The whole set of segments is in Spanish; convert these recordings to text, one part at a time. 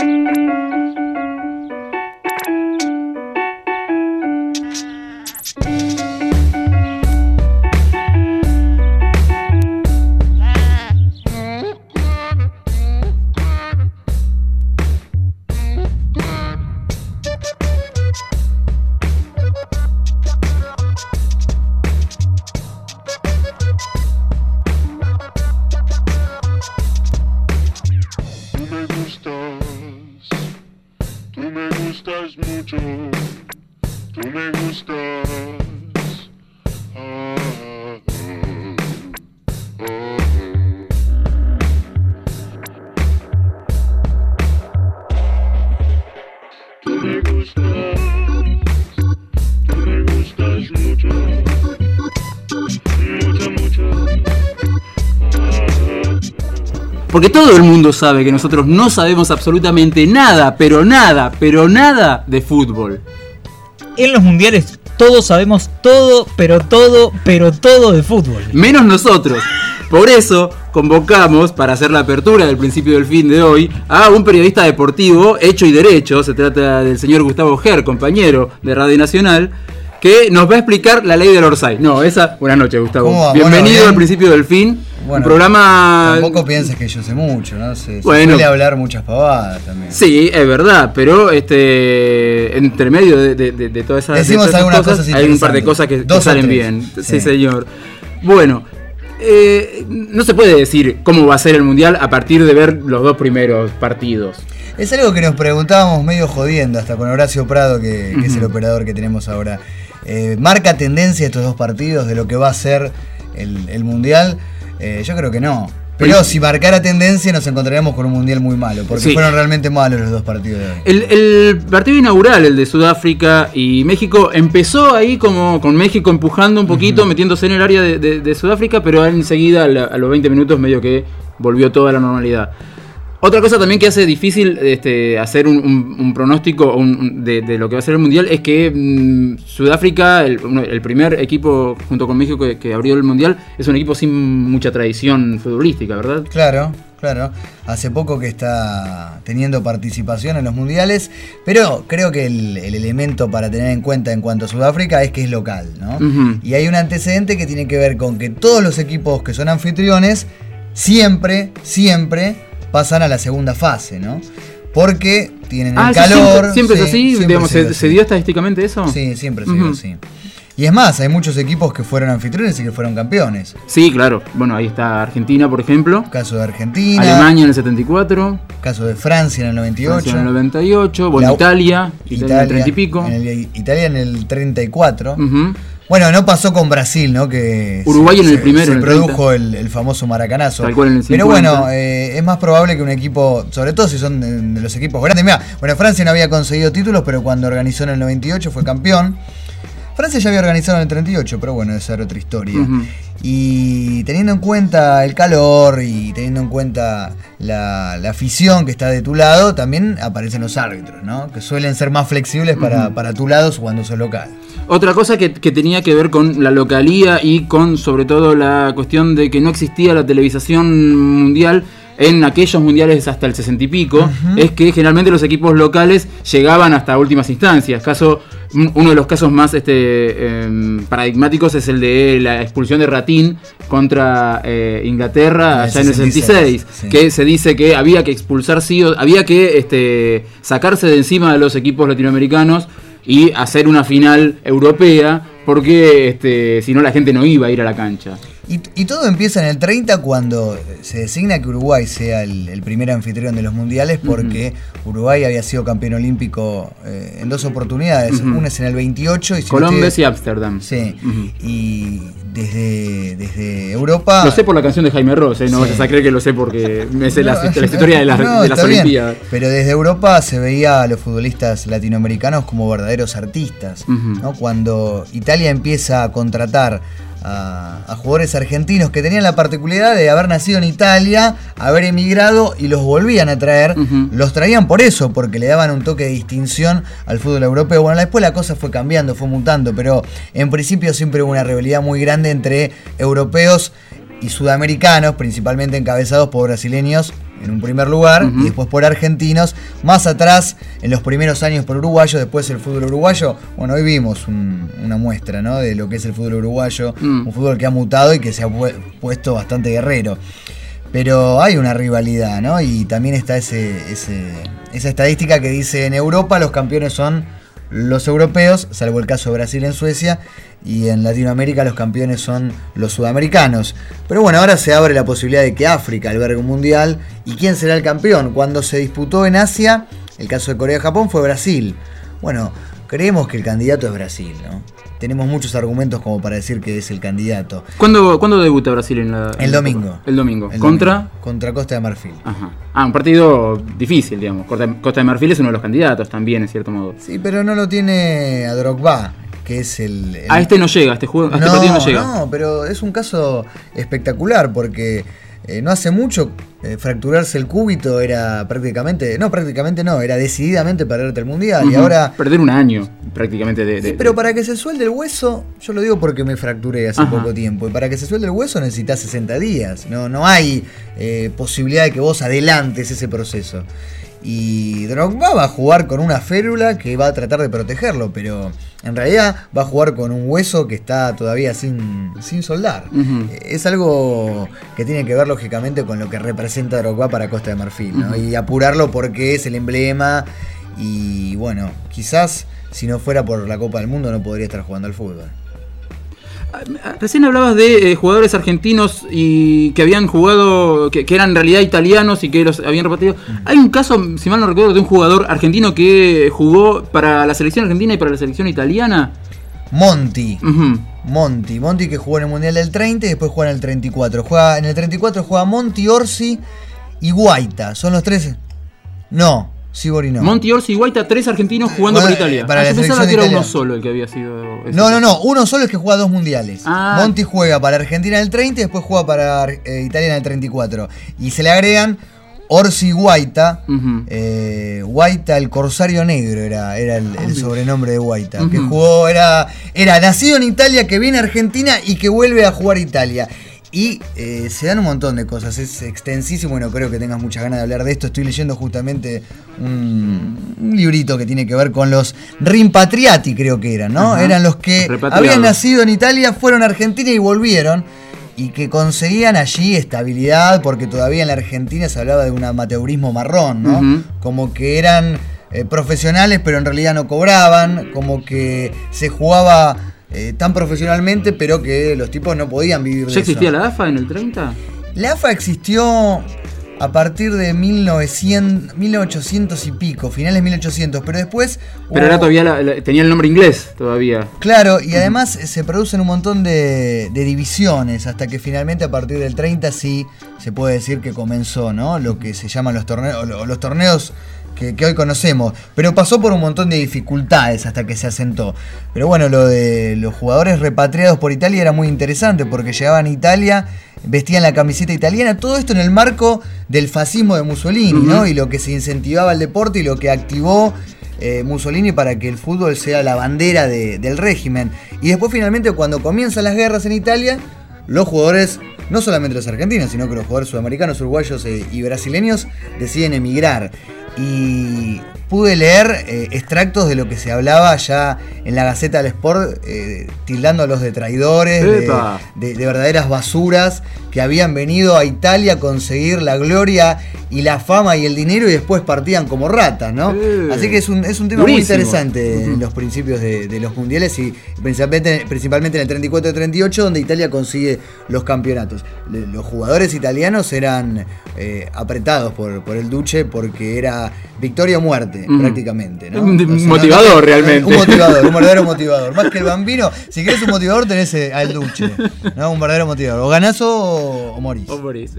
Música Porque todo el mundo sabe que nosotros no sabemos absolutamente nada, pero nada, pero nada de fútbol. En los mundiales todos sabemos todo, pero todo, pero todo de fútbol. Menos nosotros. Por eso convocamos, para hacer la apertura del principio del fin de hoy, a un periodista deportivo hecho y derecho. Se trata del señor Gustavo Ger, compañero de Radio Nacional, que nos va a explicar la ley del Orsay. No, esa. Buenas noches, Gustavo. Bienvenido al principio del fin. Bueno, un programa. Tampoco pienses que yo sé mucho, ¿no? Se, bueno, suele hablar muchas pavadas también. Sí, es verdad, pero este entre medio de, de, de todas esas, Decimos algunas cosas, hay un par de cosas que, salen bien. Sí. señor. Bueno, eh, no se puede decir cómo va a ser el mundial a partir de ver los dos primeros partidos. Es algo que nos preguntábamos medio jodiendo, hasta con Horacio Prado, que, que es el operador que tenemos ahora. Eh, ¿Marca tendencia estos dos partidos de lo que va a ser el, el mundial? Eh, yo creo que no. Pero si marcara tendencia nos encontraríamos con un mundial muy malo, porque fueron realmente malos los dos partidos hoy. El, partido inaugural, el de Sudáfrica y México, empezó ahí como con México empujando un poquito, metiéndose en el área de, Sudáfrica, pero enseguida a, los 20 minutos medio que volvió toda la normalidad. Otra cosa también que hace difícil este, hacer un, pronóstico de, lo que va a ser el Mundial es que mm, Sudáfrica, el, primer equipo junto con México que, abrió el Mundial, es un equipo sin mucha tradición futbolística, ¿verdad? Claro, claro. Hace poco que está teniendo participación en los Mundiales, pero creo que el, elemento para tener en cuenta en cuanto a Sudáfrica es que es local, ¿no? Y hay un antecedente que tiene que ver con que todos los equipos que son anfitriones siempre, siempre pasan a la segunda fase, ¿no? Porque tienen el ah, calor. Siempre, es así, digamos, se, dio estadísticamente eso? Sí, siempre se dio así. Y es más, hay muchos equipos que fueron anfitriones y que fueron campeones. Sí, claro. Bueno, ahí está Argentina, por ejemplo. Caso de Argentina. Alemania en el 74. Caso de Francia en el 98. Francia en el 98. Bueno, Italia, Italia, en el 30 y pico. En Italia en el 34. Bueno, no pasó con Brasil, ¿no? Que Uruguay en el primero. Se produjo el, famoso maracanazo. Pero bueno, eh, es más probable que un equipo, sobre todo si son de, los equipos grandes. Mira, bueno, Francia no había conseguido títulos, pero cuando organizó en el 98 fue campeón. Francia ya había organizado en el 38, pero bueno, esa era otra historia. Y teniendo en cuenta el calor y teniendo en cuenta la, afición que está de tu lado, también aparecen los árbitros, ¿no? Que suelen ser más flexibles para, para tu lado cuando sos local. Otra cosa que, tenía que ver con la localía y con sobre todo la cuestión de que no existía la televisación mundial en aquellos mundiales hasta el 60 y pico, es que generalmente los equipos locales llegaban hasta últimas instancias. Caso, uno de los casos más este, em, paradigmáticos es el de la expulsión de Ratín contra eh, Inglaterra allá en el 66, que se dice que había que expulsar sí, había que este, sacarse de encima de los equipos latinoamericanos y hacer una final europea, porque este, si no la gente no iba a ir a la cancha. Y, todo empieza en el 30 cuando se designa que Uruguay sea el, primer anfitrión de los mundiales porque Uruguay había sido campeón olímpico eh, en dos oportunidades. Una es en el 28 y Colombia y Ámsterdam. Sí. Y desde, desde Europa. Lo sé por la canción de Jaime Ross, ¿eh? no vas a creer que lo sé porque me sé la, historia de, las, de las Olimpiadas. Pero desde Europa se veía a los futbolistas latinoamericanos como verdaderos artistas. ¿no? Cuando Italia empieza a contratar a, jugadores argentinos que tenían la particularidad de haber nacido en Italia, haber emigrado y los volvían a traer. Los traían por eso, porque le daban un toque de distinción al fútbol europeo. Bueno, después la cosa fue cambiando, fue mutando, pero en principio siempre hubo una rivalidad muy grande entre europeos y sudamericanos, principalmente encabezados por brasileños en un primer lugar y después por argentinos. Más atrás, en los primeros años por uruguayos, después el fútbol uruguayo. Bueno, hoy vimos una muestra ¿no? de lo que es el fútbol uruguayo, mm. un fútbol que ha mutado y que se ha puesto bastante guerrero. Pero hay una rivalidad, ¿no? Y también está ese, esa estadística que dice en Europa los campeones son los europeos, salvo el caso de Brasil en Suecia, y en Latinoamérica los campeones son los sudamericanos. Pero bueno, ahora se abre la posibilidad de que África albergue un mundial. ¿Y quién será el campeón? Cuando se disputó en Asia, el caso de Corea-Japón fue Brasil. Bueno, creemos que el candidato es Brasil, ¿no? Tenemos muchos argumentos como para decir que es el candidato. ¿Cuándo, ¿cuándo debuta Brasil en la.? El domingo. El domingo. ¿Contra? Contra Costa de Marfil. Ajá. Ah, un partido difícil, digamos. Costa de Marfil es uno de los candidatos también, en cierto modo. Sí, pero no lo tiene a Drogba, que es el. A este no llega, este, juego, a este partido no llega. No, pero es un caso espectacular porque eh, no hace mucho eh, fracturarse el cúbito era prácticamente, no prácticamente no, era decididamente perderte el mundial y ahora... Perder un año prácticamente de... sí, pero para que se suelde el hueso, yo lo digo porque me fracturé hace poco tiempo, y para que se suelde el hueso necesitas 60 días, no, no hay eh, posibilidad de que vos adelantes ese proceso. Y Drogba va a jugar con una férula que va a tratar de protegerlo, pero en realidad va a jugar con un hueso que está todavía sin, sin soldar. Es algo que tiene que ver lógicamente con lo que representa Drogba para Costa de Marfil, Y apurarlo porque es el emblema y bueno, quizás si no fuera por la Copa del Mundo no podría estar jugando al fútbol. Recién hablabas de eh, jugadores argentinos y que habían jugado, que, eran en realidad italianos y que los habían repartido. Hay un caso, si mal no recuerdo, de un jugador argentino que jugó para la selección argentina y para la selección italiana. Monti. Monti. Monti que jugó en el Mundial del 30 y después juega en el 34. Juega, en el 34 juega Monti, Orsi y Guaita. Son los tres. No, Sibori no. Monti Orsi y Guaita, tres argentinos jugando por Italia. Para ah, yo pensaba que era uno solo el que había sido. No, no, no. Uno solo es que juega dos mundiales. Ah. Monti juega para Argentina en el 30 y después juega para eh, Italia en el 34. Y se le agregan Orsi Guaita. Eh, Guaita, el Corsario Negro era, era el, sobrenombre de Guaita. Que jugó, era, era nacido en Italia, que viene a Argentina y que vuelve a jugar Italia. Y eh, se dan un montón de cosas, es extensísimo y no creo que tengas muchas ganas de hablar de esto. Estoy leyendo justamente un, librito que tiene que ver con los rimpatriati, creo que eran, ¿no? Eran los que habían nacido en Italia, fueron a Argentina y volvieron. Y que conseguían allí estabilidad, porque todavía en la Argentina se hablaba de un amateurismo marrón, ¿no? Como que eran eh, profesionales, pero en realidad no cobraban, como que se jugaba eh, tan profesionalmente, pero que los tipos no podían vivir de ¿Ya existía la AFA en el 30? La AFA existió a partir de 1900, 1800 y pico, finales de 1800, pero después... Pero era todavía tenía el nombre inglés todavía. Claro, y además se producen un montón de, divisiones, hasta que finalmente a partir del 30 sí se puede decir que comenzó, ¿no? Lo que se llaman los torneos, los torneos que, hoy conocemos, pero pasó por un montón de dificultades hasta que se asentó. Pero bueno, lo de los jugadores repatriados por Italia era muy interesante porque llegaban a Italia, vestían la camiseta italiana, todo esto en el marco del fascismo de Mussolini, ¿no? Y lo que se incentivaba el deporte y lo que activó eh, Mussolini para que el fútbol sea la bandera del régimen. Y después finalmente cuando comienzan las guerras en Italia, los jugadores, no solamente los argentinos, sino que los jugadores sudamericanos, uruguayos eh, y brasileños deciden emigrar y pude leer eh, extractos de lo que se hablaba ya en la Gaceta del Sport, eh, tildándolos de traidores, de, verdaderas basuras que habían venido a Italia a conseguir la gloria y la fama y el dinero y después partían como ratas, ¿no? Así que es un, es un tema muy interesante en los principios de, los mundiales y principalmente, principalmente en el 34 y 38 donde Italia consigue los campeonatos. Los jugadores italianos eran eh, apretados por, por el Duce porque era victoria o muerte, prácticamente. ¿no? Un motivador, realmente. Un motivador, un verdadero motivador. Más que el bambino, si querés un motivador, tenés eh, al Duche. ¿no? Un verdadero motivador. O ganás o, morís. O morís.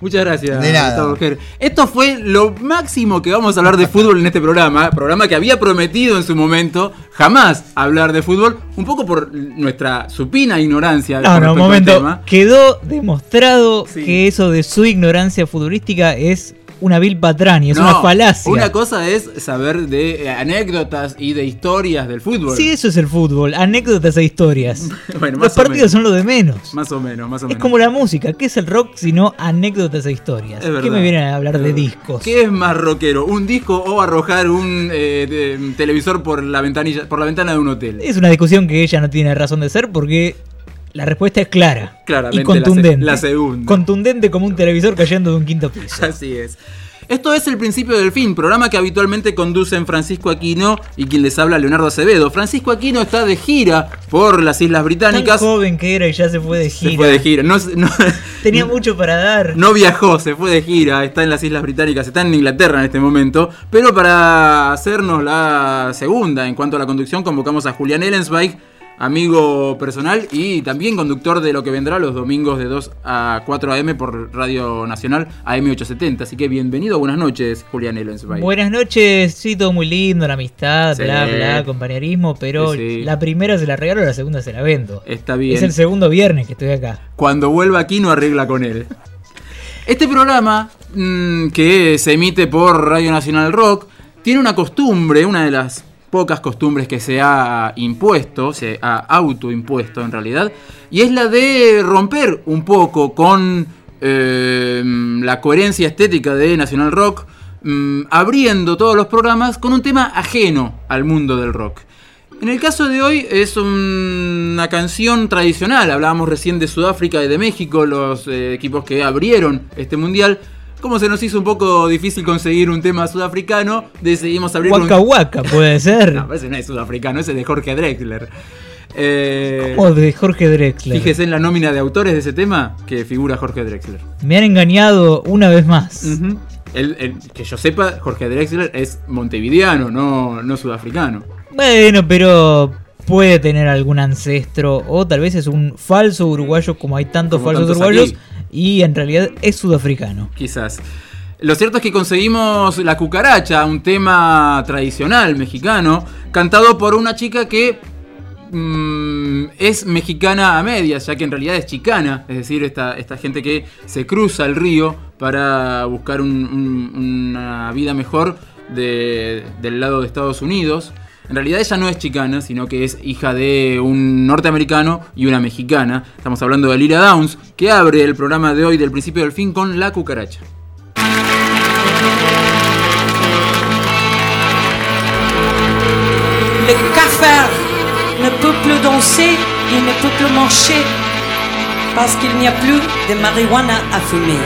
Muchas gracias. De nada. Esto fue lo máximo que vamos a hablar de fútbol en este programa. Programa que había prometido en su momento jamás hablar de fútbol. Un poco por nuestra supina ignorancia. No, no, un momento. Quedó demostrado que eso de su ignorancia futbolística es una vil patraña, es una falacia. Una cosa es saber de eh, anécdotas y de historias del fútbol. Sí, eso es el fútbol, anécdotas e historias. Los partidos son lo de menos. Más o menos, más o menos. Es como la música, ¿qué es el rock sino anécdotas e historias? ¿Qué me vienen a hablar de discos? ¿Qué es más rockero, un disco o arrojar un eh, televisor por la ventanilla, por la ventana de un hotel? Es una discusión que ella no tiene razón de ser porque la respuesta es clara Claramente y contundente. La, segunda. Contundente como un televisor cayendo de un quinto piso. Así es. Esto es El Principio del Fin, programa que habitualmente conducen Francisco Aquino y quien les habla Leonardo Acevedo. Francisco Aquino está de gira por las Islas Británicas. Tan joven que era y ya se fue de gira. Se fue de gira. No, Tenía mucho para dar. No viajó, se fue de gira, está en las Islas Británicas, está en Inglaterra en este momento. Pero para hacernos la segunda en cuanto a la conducción, convocamos a Julián Ellensweig amigo personal y también conductor de lo que vendrá los domingos de 2 a 4 a.m. por Radio Nacional AM870. Así que bienvenido, buenas noches, Julián Ellensweig. Buenas noches, sí, todo muy lindo, la amistad, bla, bla, compañerismo, pero la primera se la regalo, la segunda se la vendo. Está bien. Es el segundo viernes que estoy acá. Cuando vuelva aquí no arregla con él. Este programa, mm, que se emite por Radio Nacional Rock, tiene una costumbre, una de las pocas costumbres que se ha impuesto, se ha autoimpuesto en realidad, y es la de romper un poco con eh, la coherencia estética de National Rock, mm, abriendo todos los programas con un tema ajeno al mundo del rock. En el caso de hoy es una canción tradicional, hablábamos recién de Sudáfrica y de México, los eh, equipos que abrieron este mundial, como se nos hizo un poco difícil conseguir un tema sudafricano, decidimos abrir Waka un... Waka, puede ser. no, ese no es sudafricano, ese es de Jorge Drexler. Eh, ¿Cómo de Jorge Drexler? Fíjese en la nómina de autores de ese tema que figura Jorge Drexler. Me han engañado una vez más. el, que yo sepa, Jorge Drexler es montevideano, no, no sudafricano. Bueno, pero puede tener algún ancestro o tal vez es un falso uruguayo como hay tantos falsos uruguayos y en realidad es sudafricano. Quizás. Lo cierto es que conseguimos La Cucaracha, un tema tradicional mexicano, cantado por una chica que mm, es mexicana a medias, ya que en realidad es chicana, es decir, esta, esta gente que se cruza el río para buscar una vida mejor del lado de Estados Unidos. En realidad ella no es chicana, sino que es hija de un norteamericano y una mexicana. Estamos hablando de Lira Downs, que abre el programa de hoy del principio del fin con La Cucaracha. Le cafard ne peut danser et ne peut plus parce qu'il n'y a plus de marijuana à fumer.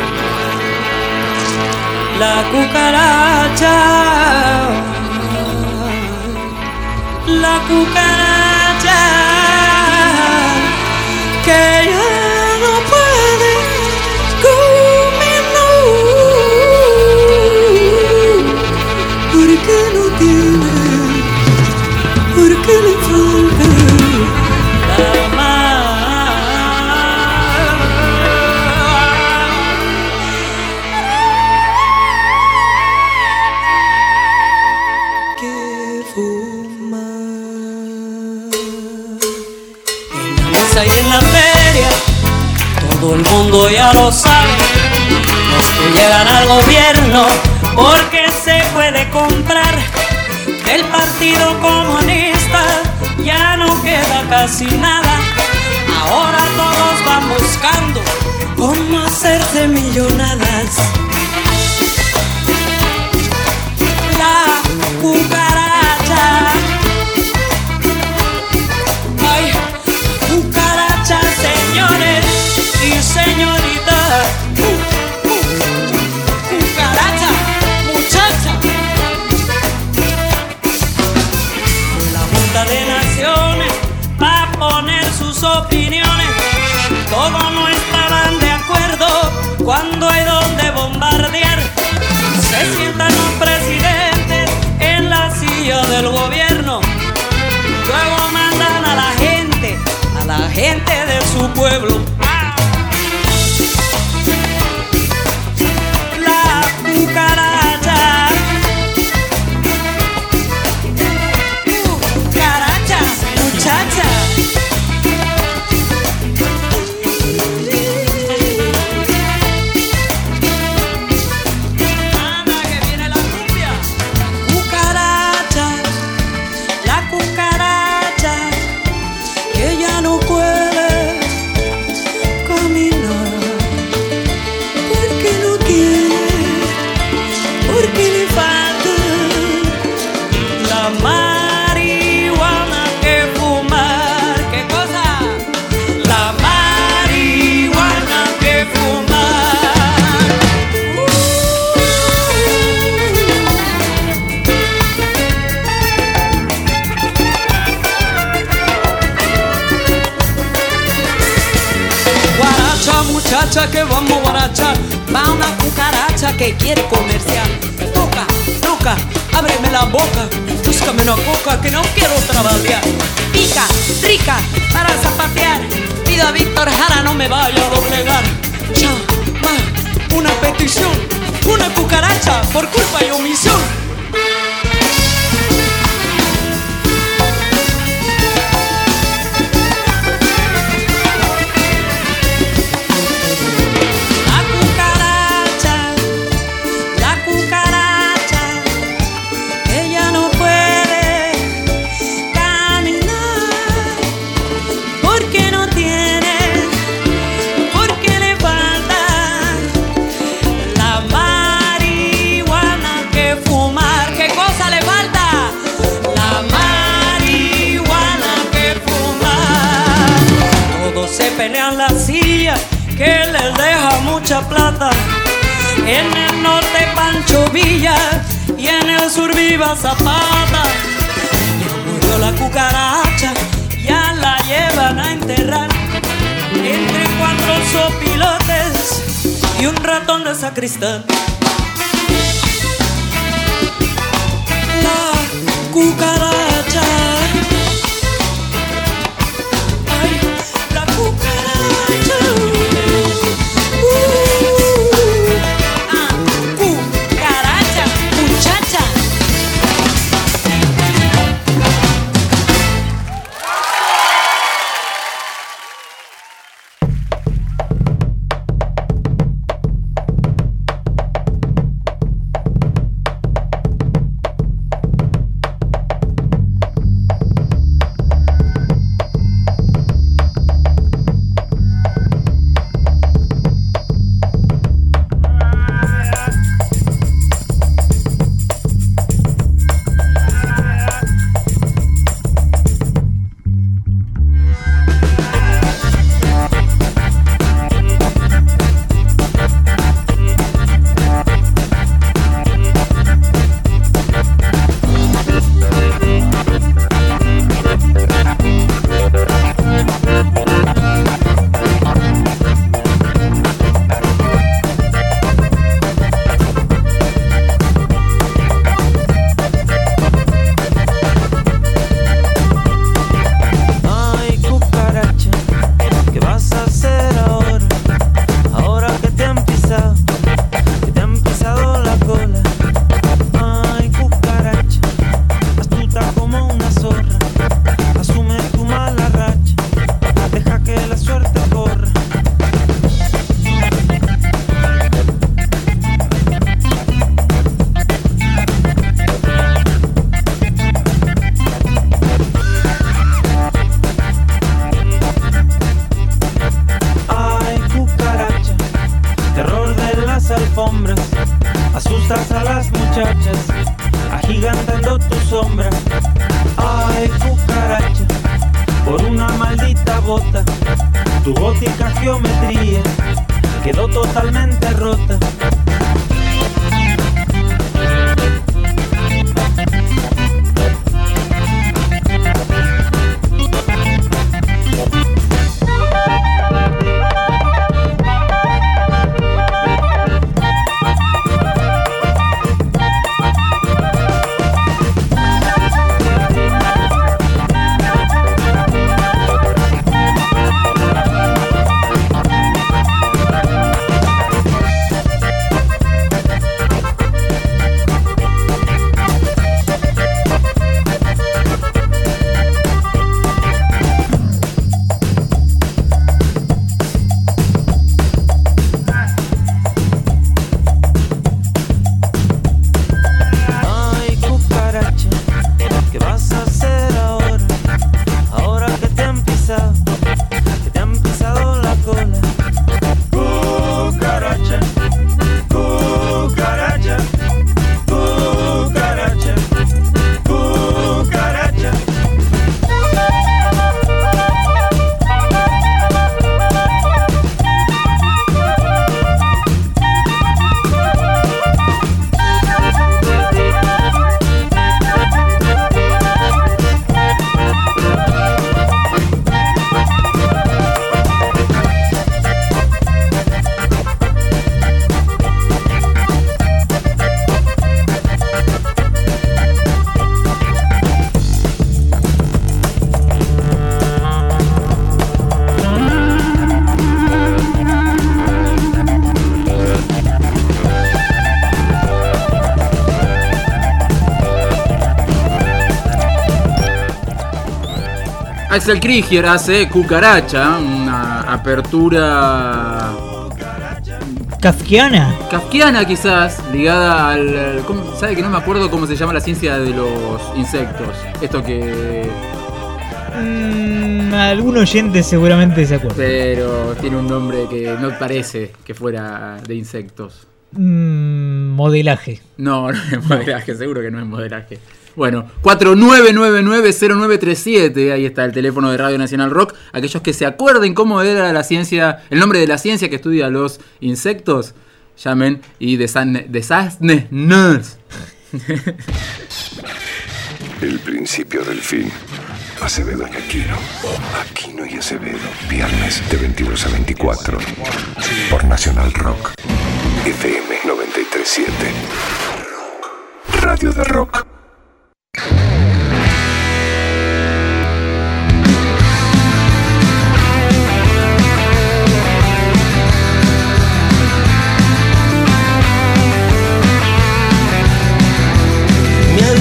La cucaracha la cucaracha. Que ya todo el mundo ya lo sabe. Los que llegan al gobierno porque se puede comprar del Partido Comunista ya no queda casi nada. Ahora todos van buscando cómo hacerse millonadas. La cucaracha señorita. Cucaracha, muchacha. La Junta de Naciones va a poner sus opiniones. Todos no estaban de acuerdo cuando hay donde bombardear. Se sientan los presidentes en la silla del gobierno. Luego mandan a la gente, a la gente de su pueblo Axel Krieger hace Cucaracha, una apertura Kafkiana. Kafkiana quizás, ligada al... ¿Sabe que no me acuerdo cómo se llama la ciencia de los insectos? Esto que... Mm, algún oyente seguramente se acuerda. Pero tiene un nombre que no parece que fuera de insectos. Mm, modelaje. No, no es modelaje, seguro que no es modelaje. Bueno, 49990937, ahí está el teléfono de Radio Nacional Rock. Aquellos que se acuerden cómo era la ciencia, el nombre de la ciencia que estudia los insectos, llamen y desasnen. El principio del fin. Acevedo y Aquino. Aquino y Acevedo. Viernes de 22 a 24. Por Nacional Rock. FM 937. Radio de Rock.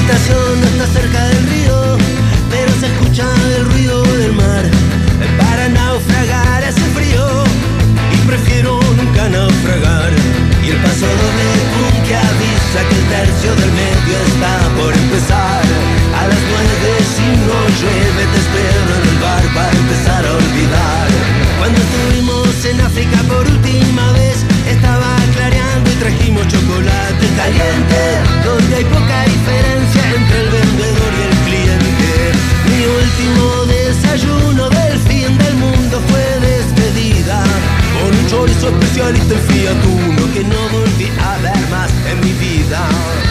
estación no está cerca del río, pero se escucha el ruido del mar. Para naufragar hace frío y prefiero nunca naufragar. Y el paso doble pum, que avisa que el tercio del medio está por empezar. A las nueve si no llueve te espero en el bar para empezar a olvidar. Cuando estuvimos en África por última vez estaba clareando y trajimos chocolate caliente donde hay poca diferencia vendedor y el cliente. Mi último desayuno del fin del mundo fue despedida. Con un chorizo especialista en Fiat Uno que no volví a ver más en mi vida.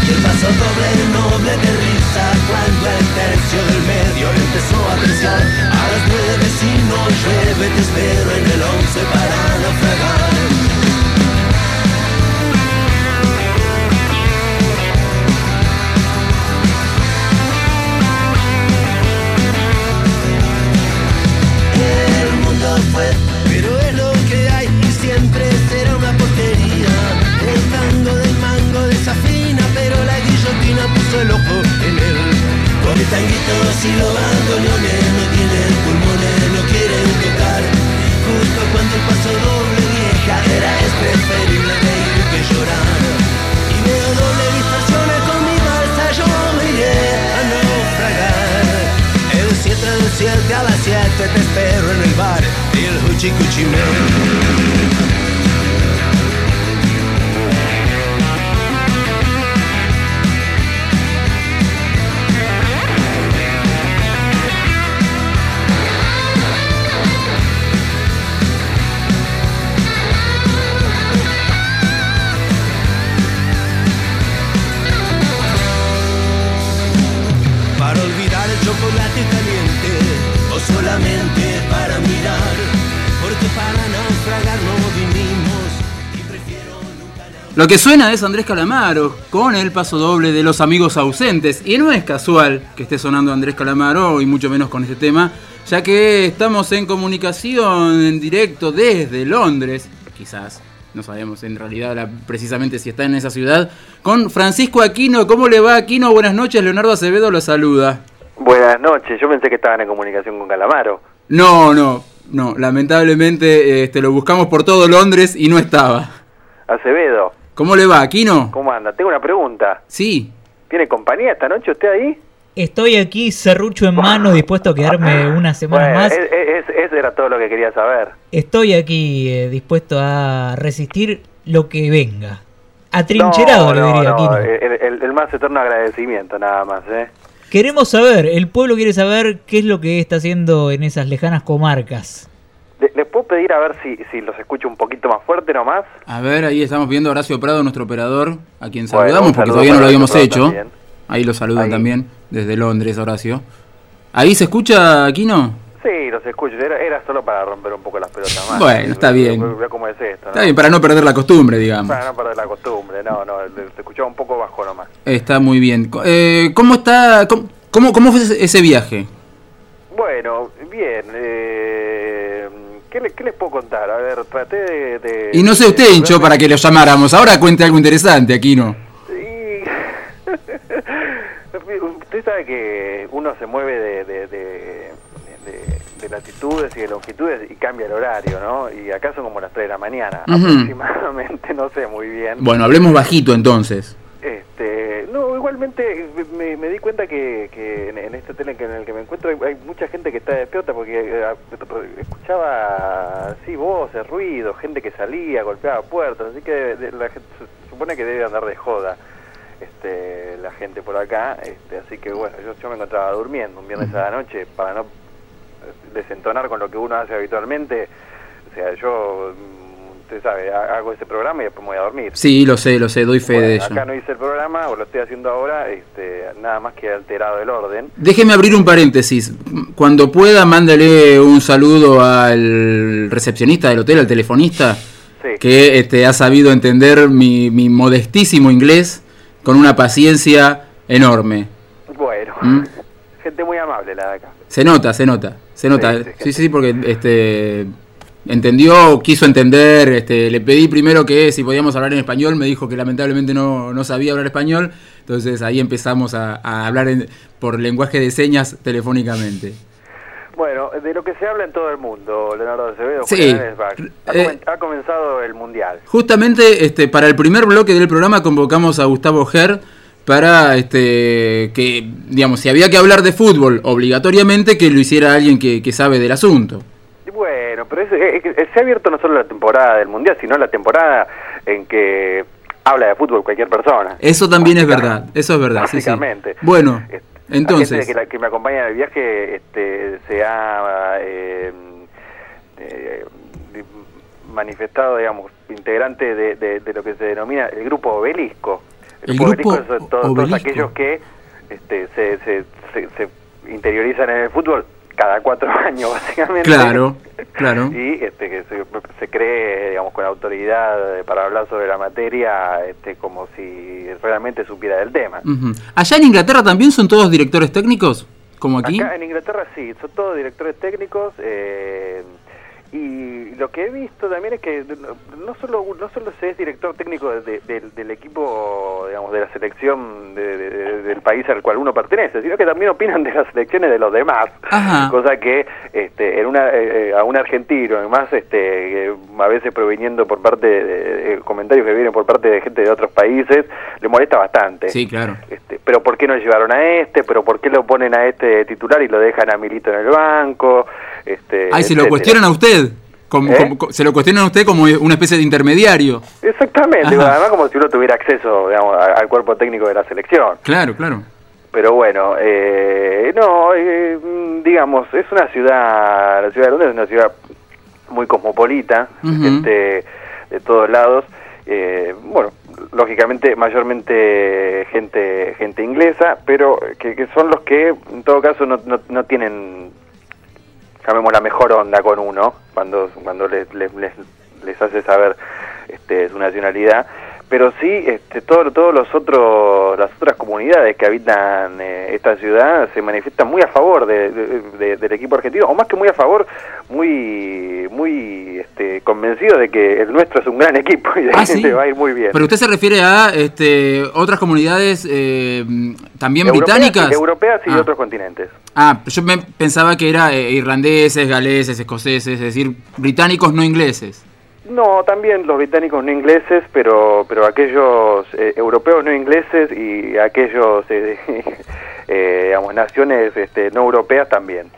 Y el paso doble noble de risa cuando el tercio del medio empezó a apreciar. A las nueve si no llueve te espero en el once para naufragar. gritan gritos y los bandoneones no tienen pulmones, no quieren tocar. Justo cuando paso doble vieja era es preferible reír que llorar. Y veo doble distorsiones con mi balsa, yo me iré a naufragar. El 7 del 7 a las 7 te espero en el bar y el huchi cuchi Lo que suena es Andrés Calamaro con el paso doble de los amigos ausentes. Y no es casual que esté sonando Andrés Calamaro y mucho menos con este tema, ya que estamos en comunicación en directo desde Londres, quizás, no sabemos en realidad precisamente si está en esa ciudad, con Francisco Aquino. ¿Cómo le va Aquino? Buenas noches, Leonardo Acevedo lo saluda. Buenas noches, yo pensé que estaban en comunicación con Calamaro. No, no, no, lamentablemente este, lo buscamos por todo Londres y no estaba. Acevedo. ¿Cómo le va, Aquino? ¿Cómo anda? Tengo una pregunta. Sí. ¿Tiene compañía esta noche usted ahí? Estoy aquí, serrucho en mano, dispuesto a quedarme una semana más. eso era todo lo que quería saber. Estoy aquí eh, dispuesto a resistir lo que venga. Atrincherado, le diría, Aquino. El, el, más eterno agradecimiento, nada más, ¿eh? Queremos saber, el pueblo quiere saber qué es lo que está haciendo en esas lejanas comarcas. ¿Les puedo pedir a ver si, si los escucho un poquito más fuerte nomás? A ver, ahí estamos viendo a Horacio Prado, nuestro operador, a quien saludamos porque todavía no lo habíamos hecho. Ahí lo saludan también, desde Londres, Horacio. ¿Ahí se escucha, Aquino? Sí, los escucho. Era, solo para romper un poco las pelotas más. Bueno, está bien. cómo es esto, Está bien, para no perder la costumbre, digamos. Para no perder la costumbre, no, no, se escuchaba un poco bajo nomás. Está muy bien. Eh, ¿Cómo está, cómo, cómo, fue ese viaje? Bueno, bien. Eh, ¿qué, les puedo contar? A ver, traté de... y no sé usted hinchó para que lo llamáramos. Ahora cuente algo interesante, aquí no. usted sabe que uno se mueve de, de, latitudes y de longitudes y cambia el horario, ¿no? Y acá son como las 3 de la mañana, aproximadamente, no sé muy bien. Bueno, hablemos bajito entonces. Este, no, igualmente me, di cuenta que, en, este tele en el que me encuentro hay, mucha gente que está despierta porque eh, escuchaba así voces, ruido, gente que salía, golpeaba puertas, así que la gente se supone que debe andar de joda este, la gente por acá, este, así que bueno, yo, yo me encontraba durmiendo un viernes a la noche para no desentonar con lo que uno hace habitualmente, o sea, yo usted sabe, hago ese programa y después me voy a dormir. Sí, lo sé, lo sé, doy fe de ello. Acá no hice el programa, o lo estoy haciendo ahora, este, nada más que alterado el orden. Déjeme abrir un paréntesis. Cuando pueda, mándale un saludo al recepcionista del hotel, al telefonista, que este, ha sabido entender mi, mi modestísimo inglés con una paciencia enorme. Bueno, ¿Mm? gente muy amable la de acá. Se nota, se nota, se nota. Sí, sí, sí, porque este entendió, quiso entender, este, le pedí primero que si podíamos hablar en español, me dijo que lamentablemente no, no sabía hablar español, entonces ahí empezamos a, hablar por lenguaje de señas telefónicamente. Bueno, de lo que se habla en todo el mundo, Leonardo Acevedo, sí. ha, eh, ha, comenzado el Mundial. Justamente este, para el primer bloque del programa convocamos a Gustavo Ger para este, que, digamos, si había que hablar de fútbol obligatoriamente, que lo hiciera alguien que, que sabe del asunto. Bueno, pero se ha abierto no solo la temporada del Mundial, sino la temporada en que habla de fútbol cualquier persona. Eso también es verdad, eso es verdad. Básicamente. Bueno, este, entonces... que, que, me acompaña en el viaje este, se ha eh, eh, manifestado, digamos, integrante de, lo que se denomina el grupo obelisco. El, grupo obelisco son todos, aquellos que este, se, se, se interiorizan en el fútbol cada cuatro años, básicamente. Claro, claro. Y este, que se, cree, digamos, con autoridad para hablar sobre la materia, este, como si realmente supiera del tema. ¿Allá en Inglaterra también son todos directores técnicos? ¿Como aquí? Acá en Inglaterra sí, son todos directores técnicos. Eh, y lo que he visto también es que no solo no solo se es director técnico del equipo digamos de la selección del país al cual uno pertenece sino que también opinan de las selecciones de los demás. Cosa que este en una eh, eh, a un argentino además este a veces proveniendo por parte de, comentarios que vienen por parte de gente de otros países le molesta bastante. Sí claro. Este, pero por qué no llevaron a este pero por qué lo ponen a este titular y lo dejan a Milito en el banco este Ay, se lo cuestionan a usted ¿Eh? se lo cuestionan a usted como una especie de intermediario. Exactamente, además como si uno tuviera acceso al cuerpo técnico de la selección. Claro, claro. Pero bueno, eh, no, eh, digamos, es una ciudad, la ciudad de Londres es una ciudad muy cosmopolita, gente de todos lados. bueno, lógicamente, mayormente gente gente inglesa, pero que, son los que en todo caso no, no, no tienen llamemos la mejor onda con uno cuando cuando les, les, les, hace saber este, su nacionalidad pero sí este, todo, todos los otros las otras comunidades que habitan eh, esta ciudad se manifiestan muy a favor de, del equipo argentino o más que muy a favor muy muy este, convencidos de que el nuestro es un gran equipo y de ah, que va a ir muy bien. Pero usted se refiere a este, otras comunidades eh, también británicas. europeas y de ah. otros continentes. Ah yo me pensaba que era eh, irlandeses galeses escoceses es decir británicos no ingleses no, también los británicos no ingleses, pero pero aquellos eh, europeos no ingleses y aquellos, eh, eh, digamos, naciones este, no europeas también.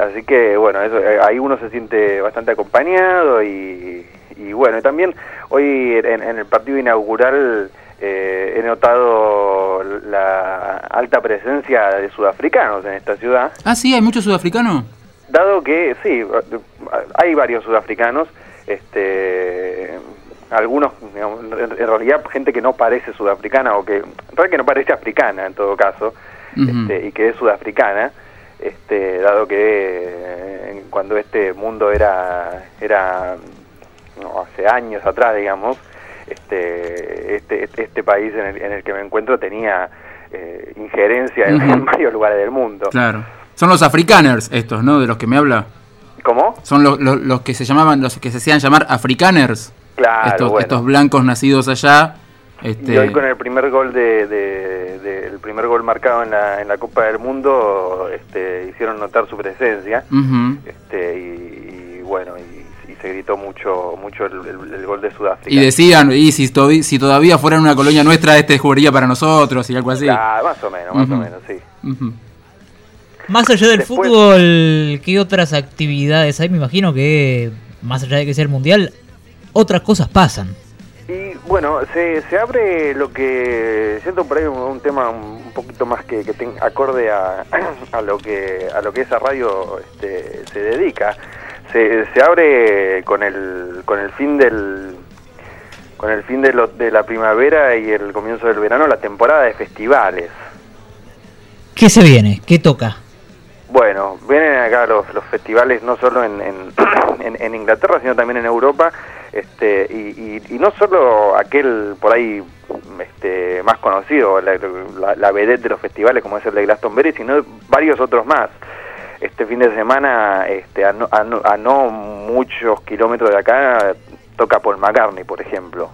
así que, bueno, eso, ahí uno se siente bastante acompañado y, y bueno, también hoy en, en el partido inaugural he notado la alta presencia de sudafricanos en esta ciudad. Ah, sí, hay muchos sudafricanos dado que sí, hay varios sudafricanos, este, algunos, en realidad gente que no parece sudafricana o que, en realidad que no parece africana en todo caso, este, y que es sudafricana, este, dado que eh, cuando este mundo era, era hace años atrás, digamos, este, este, este país en el, en el que me encuentro tenía eh, injerencia en varios lugares del mundo. Claro. Son los africaners estos, ¿no? De los que me habla. ¿Cómo? Son los, los, que se llamaban, los que se hacían llamar africaners. Claro, estos, estos blancos nacidos allá. Este... Y hoy con el primer gol de, el primer gol marcado en la, en la Copa del Mundo, este, hicieron notar su presencia, este, y, bueno, y, se gritó mucho, mucho el, gol de Sudáfrica. Y decían, y si, si todavía fuera una colonia nuestra, este jugaría para nosotros y algo así. Ah, más o menos, más o menos, sí. Más allá del fútbol, ¿qué otras actividades hay? Me imagino que, más allá de que sea el mundial, otras cosas pasan. Y bueno, se, se abre lo que siento por ahí un, tema un poquito más que, que acorde a, a, lo que a lo que esa radio este, se dedica. Se, se abre con el con el fin del con el fin de, lo, de la primavera y el comienzo del verano la temporada de festivales. ¿Qué se viene? ¿Qué toca? Bueno, vienen acá los, los festivales no solo en, en, Inglaterra, sino también en Europa, este, y, y, no solo aquel por ahí este, más conocido, la, la, vedette de los festivales como es el de Glastonbury, sino varios otros más. Este fin de semana, este, a, no, a, no, muchos kilómetros de acá, toca Paul McCartney, por ejemplo.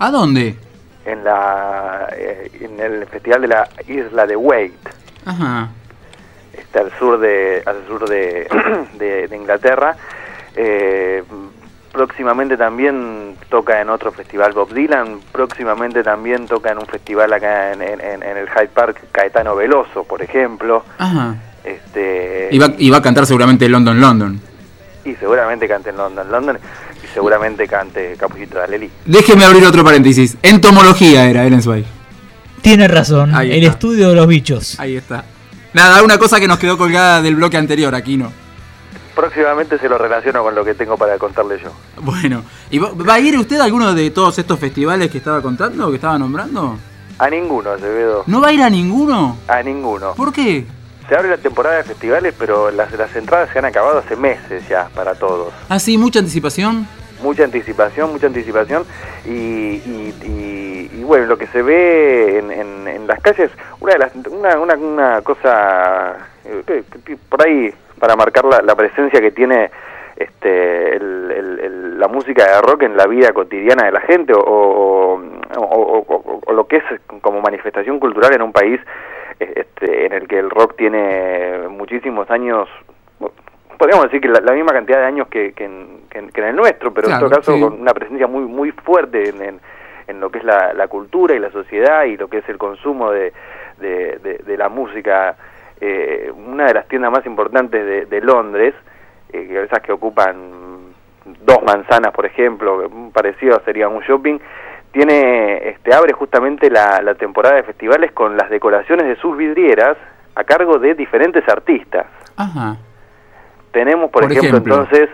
¿A dónde? En, la, eh, en el festival de la isla de Wade. Ajá este, al sur de al sur de, de, Inglaterra. Eh, próximamente también toca en otro festival Bob Dylan, próximamente también toca en un festival acá en, en, el Hyde Park Caetano Veloso, por ejemplo. Ajá. Este, y, va, a cantar seguramente London London. Y seguramente cante en London London y seguramente cante Capuchito de Aleli. Déjeme abrir otro paréntesis. Entomología era Ellen Sway. Tiene razón, el estudio de los bichos. Ahí está. Nada, una cosa que nos quedó colgada del bloque anterior, aquí no. Próximamente se lo relaciono con lo que tengo para contarle yo. Bueno, ¿y va a ir usted a alguno de todos estos festivales que estaba contando, que estaba nombrando? A ninguno, Acevedo. ¿No va a ir a ninguno? A ninguno. ¿Por qué? Se abre la temporada de festivales, pero las, las entradas se han acabado hace meses ya para todos. ¿Ah, sí? ¿Mucha anticipación? Mucha anticipación, mucha anticipación. y y bueno, lo que se ve en, en, las calles, una, de las, una, una, una cosa eh, por ahí para marcar la, la presencia que tiene este, el, la música de rock en la vida cotidiana de la gente o, o, o, lo que es como manifestación cultural en un país este, en el que el rock tiene muchísimos años podríamos decir que la, misma cantidad de años que, que, en, que, en el nuestro, pero en todo caso con una presencia muy muy fuerte en, en, en lo que es la, la, cultura y la sociedad y lo que es el consumo de, de, la música. Eh, una de las tiendas más importantes de, Londres, eh, esas que ocupan dos manzanas, por ejemplo, parecido sería un shopping, tiene este abre justamente la, la temporada de festivales con las decoraciones de sus vidrieras a cargo de diferentes artistas. Ajá. Tenemos, por, ejemplo, entonces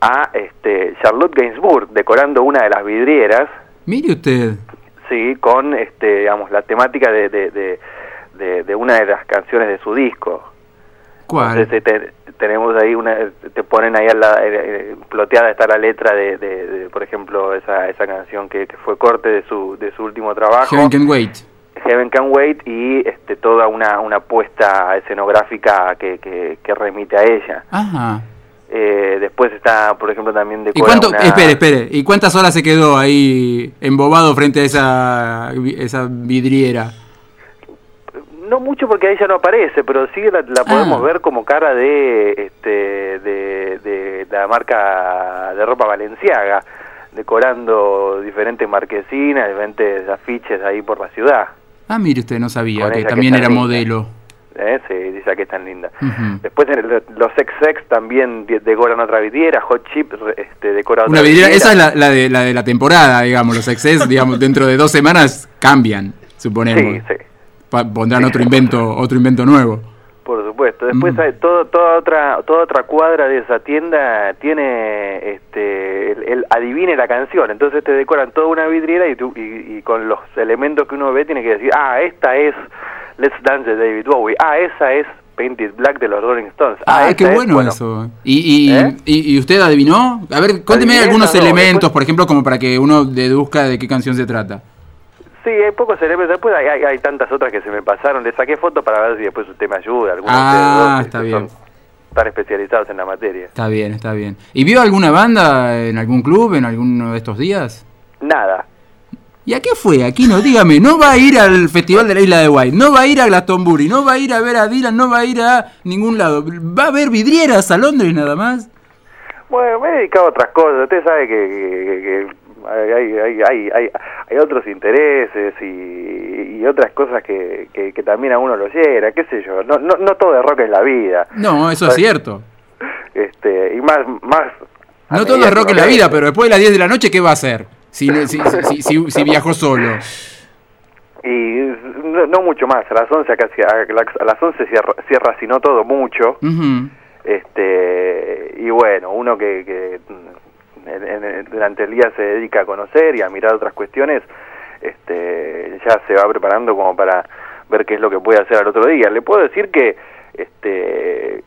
a este, Charlotte Gainsbourg decorando una de las vidrieras Mire usted. Sí, con este, digamos, la temática de, de, de, una de las canciones de su disco. ¿Cuál? tenemos ahí una, te ponen ahí a la, eh, eh, ploteada está la letra de, de, por ejemplo, esa, esa canción que, fue corte de su, de su último trabajo. Heaven Can Wait. Heaven Can Wait y este, toda una, una puesta escenográfica que, que, que remite a ella. Ajá. Eh, después está, por ejemplo, también de ¿Y cuánto, Espere, espere. ¿Y cuántas horas se quedó ahí embobado frente a esa, esa vidriera? No mucho porque ahí ya no aparece, pero sí la, podemos ah. ver como cara de, este, de, de, la marca de ropa valenciaga, decorando diferentes marquesinas, diferentes afiches ahí por la ciudad. Ah, mire usted, no sabía que también era modelo. ¿Eh? se dice que es tan linda. Después los Sex Sex también decoran otra vidriera, Hot Chip este, decora otra Una vidriera, Esa es la, la, de, la de la temporada, digamos, los Sex Sex, digamos, dentro de dos semanas cambian, suponemos. Sí, sí. Pondrán otro invento, otro invento nuevo. Por supuesto. Después hay todo, toda otra toda otra cuadra de esa tienda tiene este el, adivine la canción. Entonces te decoran toda una vidriera y, tú, y, y, con los elementos que uno ve tiene que decir, ah, esta es Let's Dance de David Bowie. Ah, esa es Painted Black de los Rolling Stones. Ah, ah qué bueno, eso. ¿Y, ¿Eh? y, y, usted adivinó? A ver, cuénteme algunos elementos, por ejemplo, como para que uno deduzca de qué canción se trata. Sí, hay pocos elementos. Después hay, hay, tantas otras que se me pasaron. Le saqué fotos para ver si después usted me ayuda. Algunos ah, está bien. Están especializados en la materia. Está bien, está bien. ¿Y vio alguna banda en algún club en alguno de estos días? Nada. ¿Y a qué fue? Aquí no, dígame, no va a ir al Festival de la Isla de White, no va a ir a Glastonbury, no va a ir a ver a Dylan, no va a ir a ningún lado. Va a ver vidrieras a Londres nada más. Bueno, me he dedicado a otras cosas. Usted sabe que, hay, hay, hay, hay, otros intereses y, otras cosas que, que, también a uno lo llena, qué sé yo. No, no, no todo es rock en la vida. No, eso es cierto. Este, y más... más no todo es rock en la vida, pero después de las 10 de la noche, ¿qué va a hacer? si, si, si, si viajó solo. Y no, mucho más, a las 11 casi, a las 11 cierra, cierra si no todo mucho. este Y bueno, uno que, que durante el día se dedica a conocer y a mirar otras cuestiones, este ya se va preparando como para ver qué es lo que puede hacer al otro día. Le puedo decir que este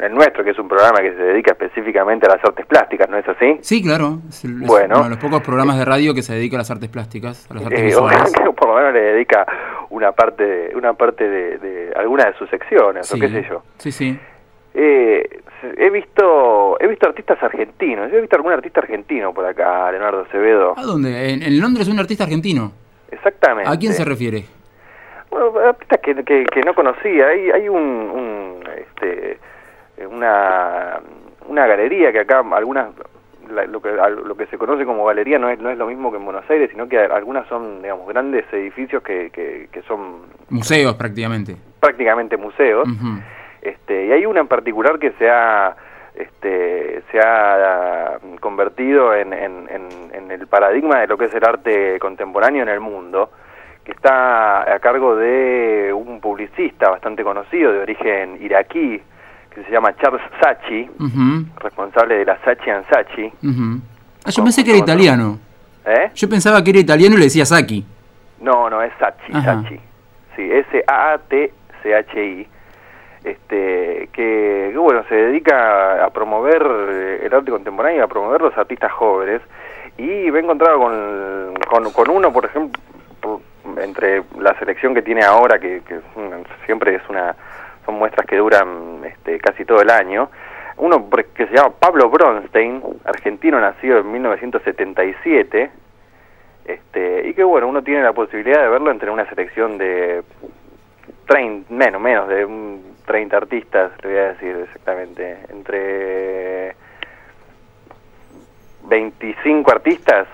el nuestro, que es un programa que se dedica específicamente a las artes plásticas, ¿no es así? Sí, claro. Es, bueno, uno de los pocos programas de radio que se dedica a las artes plásticas, a las artes eh, por lo menos le dedica una parte, una parte de, de alguna de sus secciones, o qué sé yo. Sí, sí. Eh, he visto he visto artistas argentinos. Yo he visto algún artista argentino por acá, Leonardo Acevedo. ¿A dónde? ¿En, Londres un artista argentino? Exactamente. ¿A quién se refiere? Bueno, artistas que, que, no conocía. Hay, hay un, un este, una, una galería que acá algunas lo que lo que se conoce como galería no es no es lo mismo que en Buenos Aires sino que algunas son digamos grandes edificios que, que, son museos prácticamente prácticamente museos este y hay una en particular que se ha este, se ha convertido en, en, en, el paradigma de lo que es el arte contemporáneo en el mundo, que está a cargo de un publicista bastante conocido de origen iraquí, que se llama Charles Sachi, responsable de la Sachi and Sachi. Ah, yo pensé que era italiano. ¿Eh? Yo pensaba que era italiano y le decía Sachi. No, no, es Sachi, Sachi. Sí, S-A-A-T-C-H-I. Este, que, bueno, se dedica a promover el arte contemporáneo, a promover los artistas jóvenes. Y me he encontrado con, con, uno, por ejemplo, entre la selección que tiene ahora, que, que siempre es una son muestras que duran este, casi todo el año. Uno que se llama Pablo Bronstein, argentino nacido en 1977, este, y que bueno, uno tiene la posibilidad de verlo entre una selección de 30, menos, menos de 30 artistas, le voy a decir exactamente, entre 25 artistas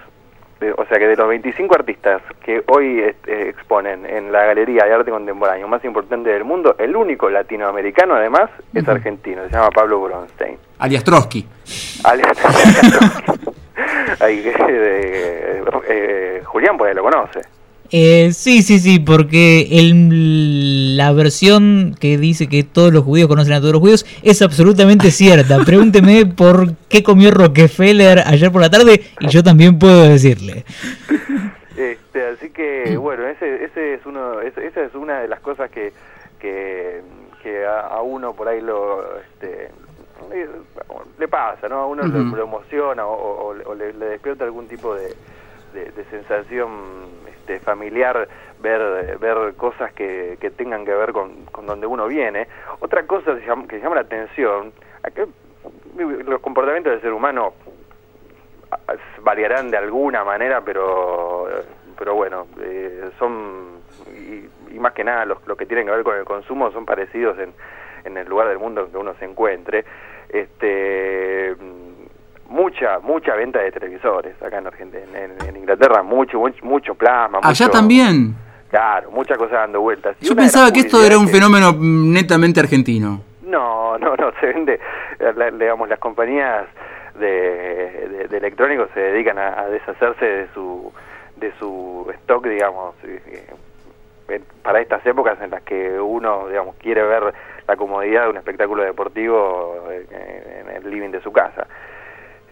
o sea que de los 25 artistas que hoy este, exponen en la Galería de Arte Contemporáneo más importante del mundo, el único latinoamericano además es argentino, se llama Pablo Bronstein. Alias Trotsky. Alias Trotsky. Eh, eh, Julián pues lo conoce. Eh, sí, sí, sí, porque el, la versión que dice que todos los judíos conocen a todos los judíos es absolutamente cierta. Pregúnteme por qué comió Rockefeller ayer por la tarde y yo también puedo decirle. Este, así que, bueno, ese, ese es uno, esa es una de las cosas que, que, a, uno por ahí lo... Este, le pasa, ¿no? A uno lo, emociona o, le, despierta algún tipo de, de sensación familiar ver ver cosas que, que tengan que ver con, con, donde uno viene. Otra cosa que llama, la atención, los comportamientos del ser humano variarán de alguna manera, pero pero bueno, eh, son y, más que nada los, lo que tienen que ver con el consumo son parecidos en, en el lugar del mundo en que uno se encuentre. Este mucha mucha venta de televisores acá en Argentina, en, Inglaterra, mucho, mucho, plasma. Allá también. Claro, muchas cosas dando vueltas. Yo pensaba que esto era un fenómeno netamente argentino. No, no, no, se vende, digamos, las compañías de, de, electrónicos se dedican a, deshacerse de su de su stock, digamos, para estas épocas en las que uno, digamos, quiere ver la comodidad de un espectáculo deportivo en el living de su casa.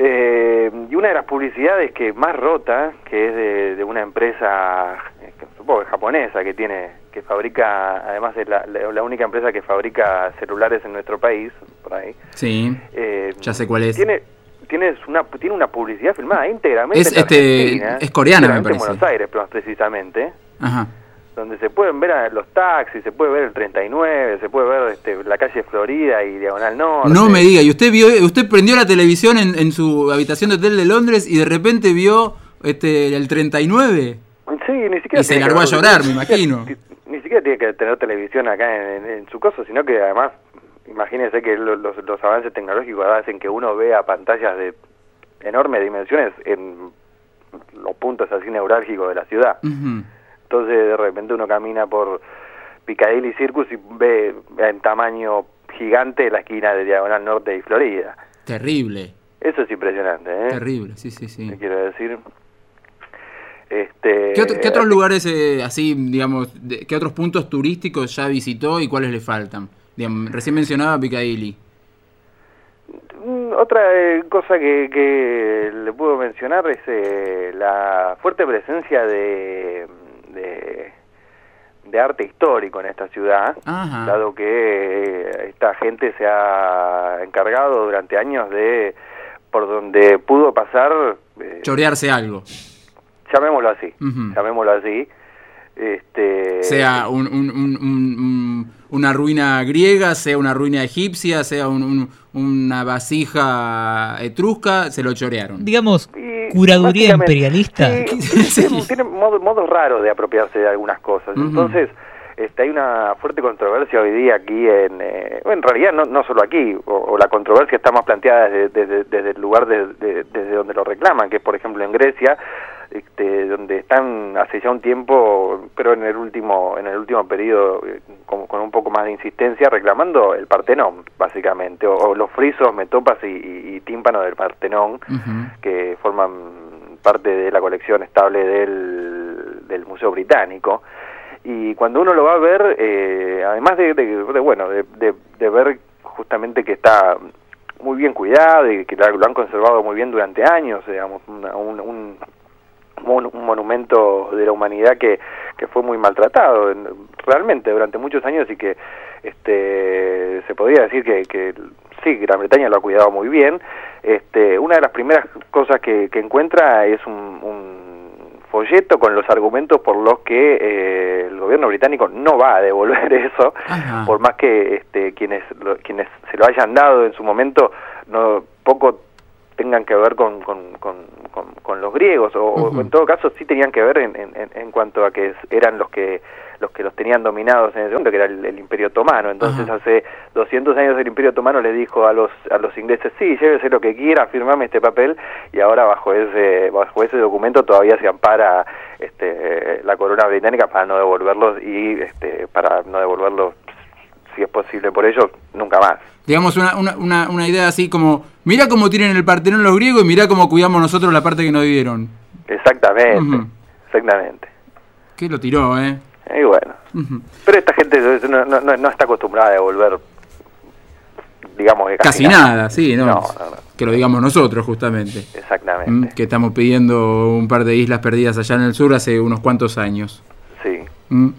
Eh, y una de las publicidades que más rota, que es de, una empresa, eh, supongo que japonesa, que tiene, que fabrica, además es la, la, única empresa que fabrica celulares en nuestro país, por ahí. Sí. Eh, ya sé cuál es. Tiene, tiene una, tiene una publicidad filmada íntegramente. Es, este, es coreana, me parece. En Buenos Aires, precisamente. Ajá donde se pueden ver los taxis, se puede ver el 39, se puede ver este, la calle Florida y Diagonal Norte. No me diga, y usted vio, usted prendió la televisión en, en su habitación de hotel de Londres y de repente vio este, el 39. Sí, ni siquiera. Y se largó a llorar, me imagino. Ni, siquiera tiene que tener televisión acá en, su cosa, sino que además, imagínense que los, los, avances tecnológicos hacen que uno vea pantallas de enormes dimensiones en los puntos así neurálgicos de la ciudad. Entonces, de repente uno camina por Piccadilly Circus y ve en tamaño gigante la esquina de Diagonal Norte y Florida. Terrible. Eso es impresionante, ¿eh? Terrible, sí, sí, sí. quiero decir. Este, ¿Qué, otros lugares, eh, así, digamos, qué otros puntos turísticos ya visitó y cuáles le faltan? recién mencionaba Piccadilly. Mm, otra eh, cosa que, que, le puedo mencionar es eh, la fuerte presencia de, de, arte histórico en esta ciudad, dado que esta gente se ha encargado durante años de por donde pudo pasar... Eh, Chorearse algo. Llamémoslo así, llamémoslo así. Este, sea una ruina griega, sea una ruina egipcia, sea una vasija etrusca, se lo chorearon. Digamos, curaduría imperialista. tiene, modos raros de apropiarse de algunas cosas. Entonces, este, hay una fuerte controversia hoy día aquí en, eh, en realidad no, no solo aquí, o, la controversia está más planteada desde, desde, el lugar de, desde donde lo reclaman, que es por ejemplo en Grecia, este, donde están hace ya un tiempo, pero en el último en el último periodo eh, con, con, un poco más de insistencia reclamando el Partenón, básicamente, o, los frisos, metopas y, y, tímpanos del Partenón, que forman parte de la colección estable del, del Museo Británico. Y cuando uno lo va a ver, eh, además de, bueno, de, de, ver justamente que está muy bien cuidado y que lo han conservado muy bien durante años, digamos, un, un, un, monumento de la humanidad que, que fue muy maltratado realmente durante muchos años y que este se podría decir que, que sí, Gran Bretaña lo ha cuidado muy bien. Este, una de las primeras cosas que, que encuentra es un folleto con los argumentos por los que eh, el gobierno británico no va a devolver eso, por más que este, quienes quienes se lo hayan dado en su momento no poco tengan que ver con, con, con, los griegos o, en todo caso sí tenían que ver en, en, en cuanto a que eran los que los que los tenían dominados en ese momento, que era el, Imperio Otomano. Entonces hace 200 años el Imperio Otomano le dijo a los a los ingleses, sí, llévese lo que quiera, firmame este papel, y ahora bajo ese bajo ese documento todavía se ampara este, la corona británica para no devolverlos y este, para no devolverlos, si es posible por ellos, nunca más. Digamos una, una, una, idea así como, mira cómo tienen el Partenón los griegos y mira cómo cuidamos nosotros la parte que nos dieron. Exactamente, exactamente. ¿Qué lo tiró, eh? Y bueno. Pero esta gente no, no, no, está acostumbrada a devolver, digamos, casi, nada. sí, no, Que lo digamos nosotros, justamente. Exactamente. Mm, que estamos pidiendo un par de islas perdidas allá en el sur hace unos cuantos años. Sí. Mm.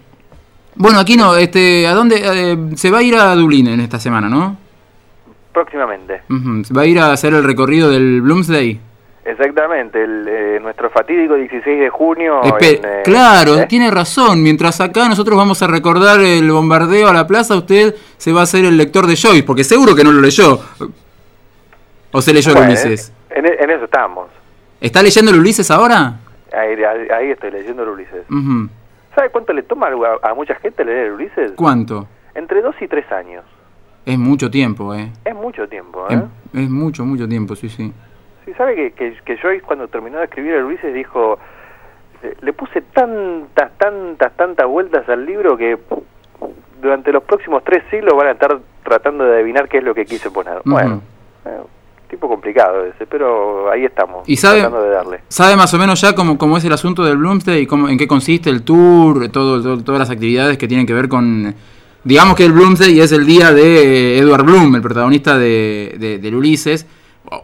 Bueno, aquí no, este, ¿a dónde? Eh, se va a ir a Dublín en esta semana, ¿no? Próximamente. ¿Va a ir a hacer el recorrido del Bloomsday? Exactamente, el, eh, nuestro fatídico 16 de junio. Eh, claro, ¿eh? tiene razón. Mientras acá nosotros vamos a recordar el bombardeo a la plaza, usted se va a hacer el lector de Joyce, porque seguro que no lo leyó. ¿O se leyó el Ulises? En, eso estamos. ¿Está leyendo el Ulises ahora? Ahí, estoy leyendo el Ulises. ¿Sabe cuánto le toma a, mucha gente leer el Ulises? ¿Cuánto? Entre dos y tres años. Es mucho tiempo, ¿eh? Es mucho tiempo, ¿eh? es mucho, mucho tiempo, sí, sí. Y sabe que, que, que Joyce cuando terminó de escribir el Ulises dijo, le puse tantas, tantas, tantas vueltas al libro que durante los próximos tres siglos van a estar tratando de adivinar qué es lo que quise poner. Bueno, eh, tipo complicado ese, pero ahí estamos. ¿Y sabe, de darle. sabe más o menos ya cómo, cómo es el asunto del Bloomsday y cómo, en qué consiste el tour, todo, todas las actividades que tienen que ver con... Digamos que el Bloomsday es el día de Edward Bloom, el protagonista de, de, del Ulises,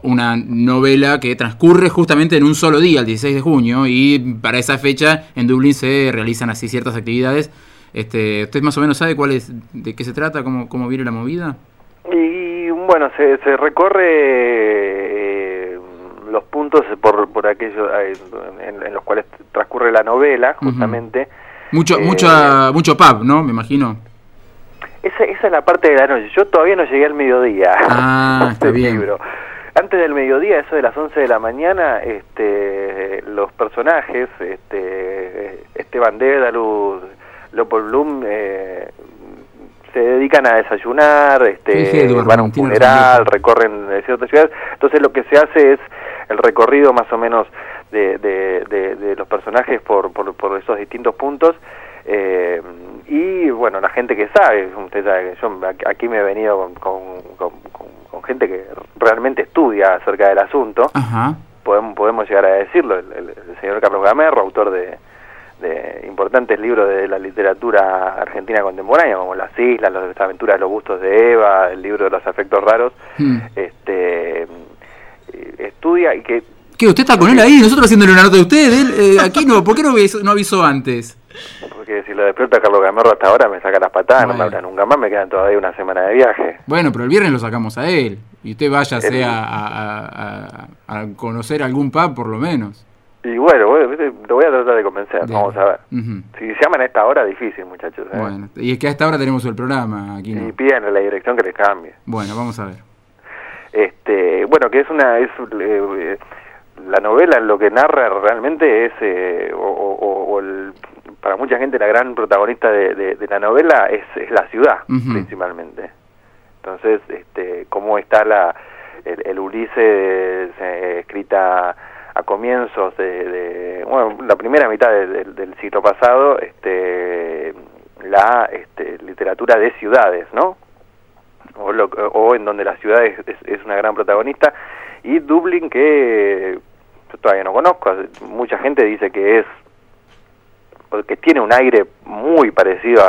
una novela que transcurre justamente en un solo día, el 16 de junio, y para esa fecha en Dublín se realizan así ciertas actividades. Este, ¿Usted más o menos sabe cuál es, de qué se trata, cómo, cómo viene la movida? Y bueno, se, se recorre eh, los puntos por, por aquellos eh, en, los cuales transcurre la novela, justamente. Mucho, eh, mucha, mucho pub, ¿no? Me imagino. Esa, esa es la parte de la noche. Yo todavía no llegué al mediodía. Ah, está bien. antes del mediodía, eso de las 11 de la mañana, este, los personajes, este, Esteban Dédalus, Leopold Bloom, eh, se dedican a desayunar, este, van a un funeral, recorren ciertas ciudades. Entonces lo que se hace es el recorrido más o menos de, de, los personajes por, por, esos distintos puntos. Eh, y bueno, la gente que sabe, usted sabe que yo aquí me he venido con, con, gente que realmente estudia acerca del asunto. Podemos, podemos llegar a decirlo, el señor Carlos Gamerro, autor de, de importantes libros de la literatura argentina contemporánea, como Las Islas, Las aventuras de los gustos de Eva, el libro de los afectos raros, hmm. este estudia y que... ¿Qué? ¿Usted está con él ahí? Nosotros haciéndole una nota de usted, él, eh, aquí no, ¿por qué no avisó, no avisó antes? Porque si lo despierta Carlos Gamerro hasta ahora me saca las patadas, no me habla nunca más, me quedan todavía una semana de viaje. Bueno, pero el viernes lo sacamos a él, y usted váyase a, a, a conocer algún pub por lo menos. Y bueno, lo voy a tratar de convencer, vamos a ver. Si llaman a esta hora, difícil, muchachos. ¿eh? Bueno, y es que a esta hora tenemos el programa aquí. Y piden la dirección que les cambie. Bueno, vamos a ver. Este, bueno, que es una... Es, eh, la novela lo que narra realmente es, eh, o, para mucha gente la gran protagonista de, la novela es, la ciudad, principalmente. Entonces, este, cómo está la, el, Ulises escrita a comienzos de, bueno, la primera mitad del siglo pasado, este, la este, literatura de ciudades, ¿no? O, o en donde la ciudad es, es, una gran protagonista, y Dublín que yo todavía no conozco, mucha gente dice que es que tiene un aire muy parecido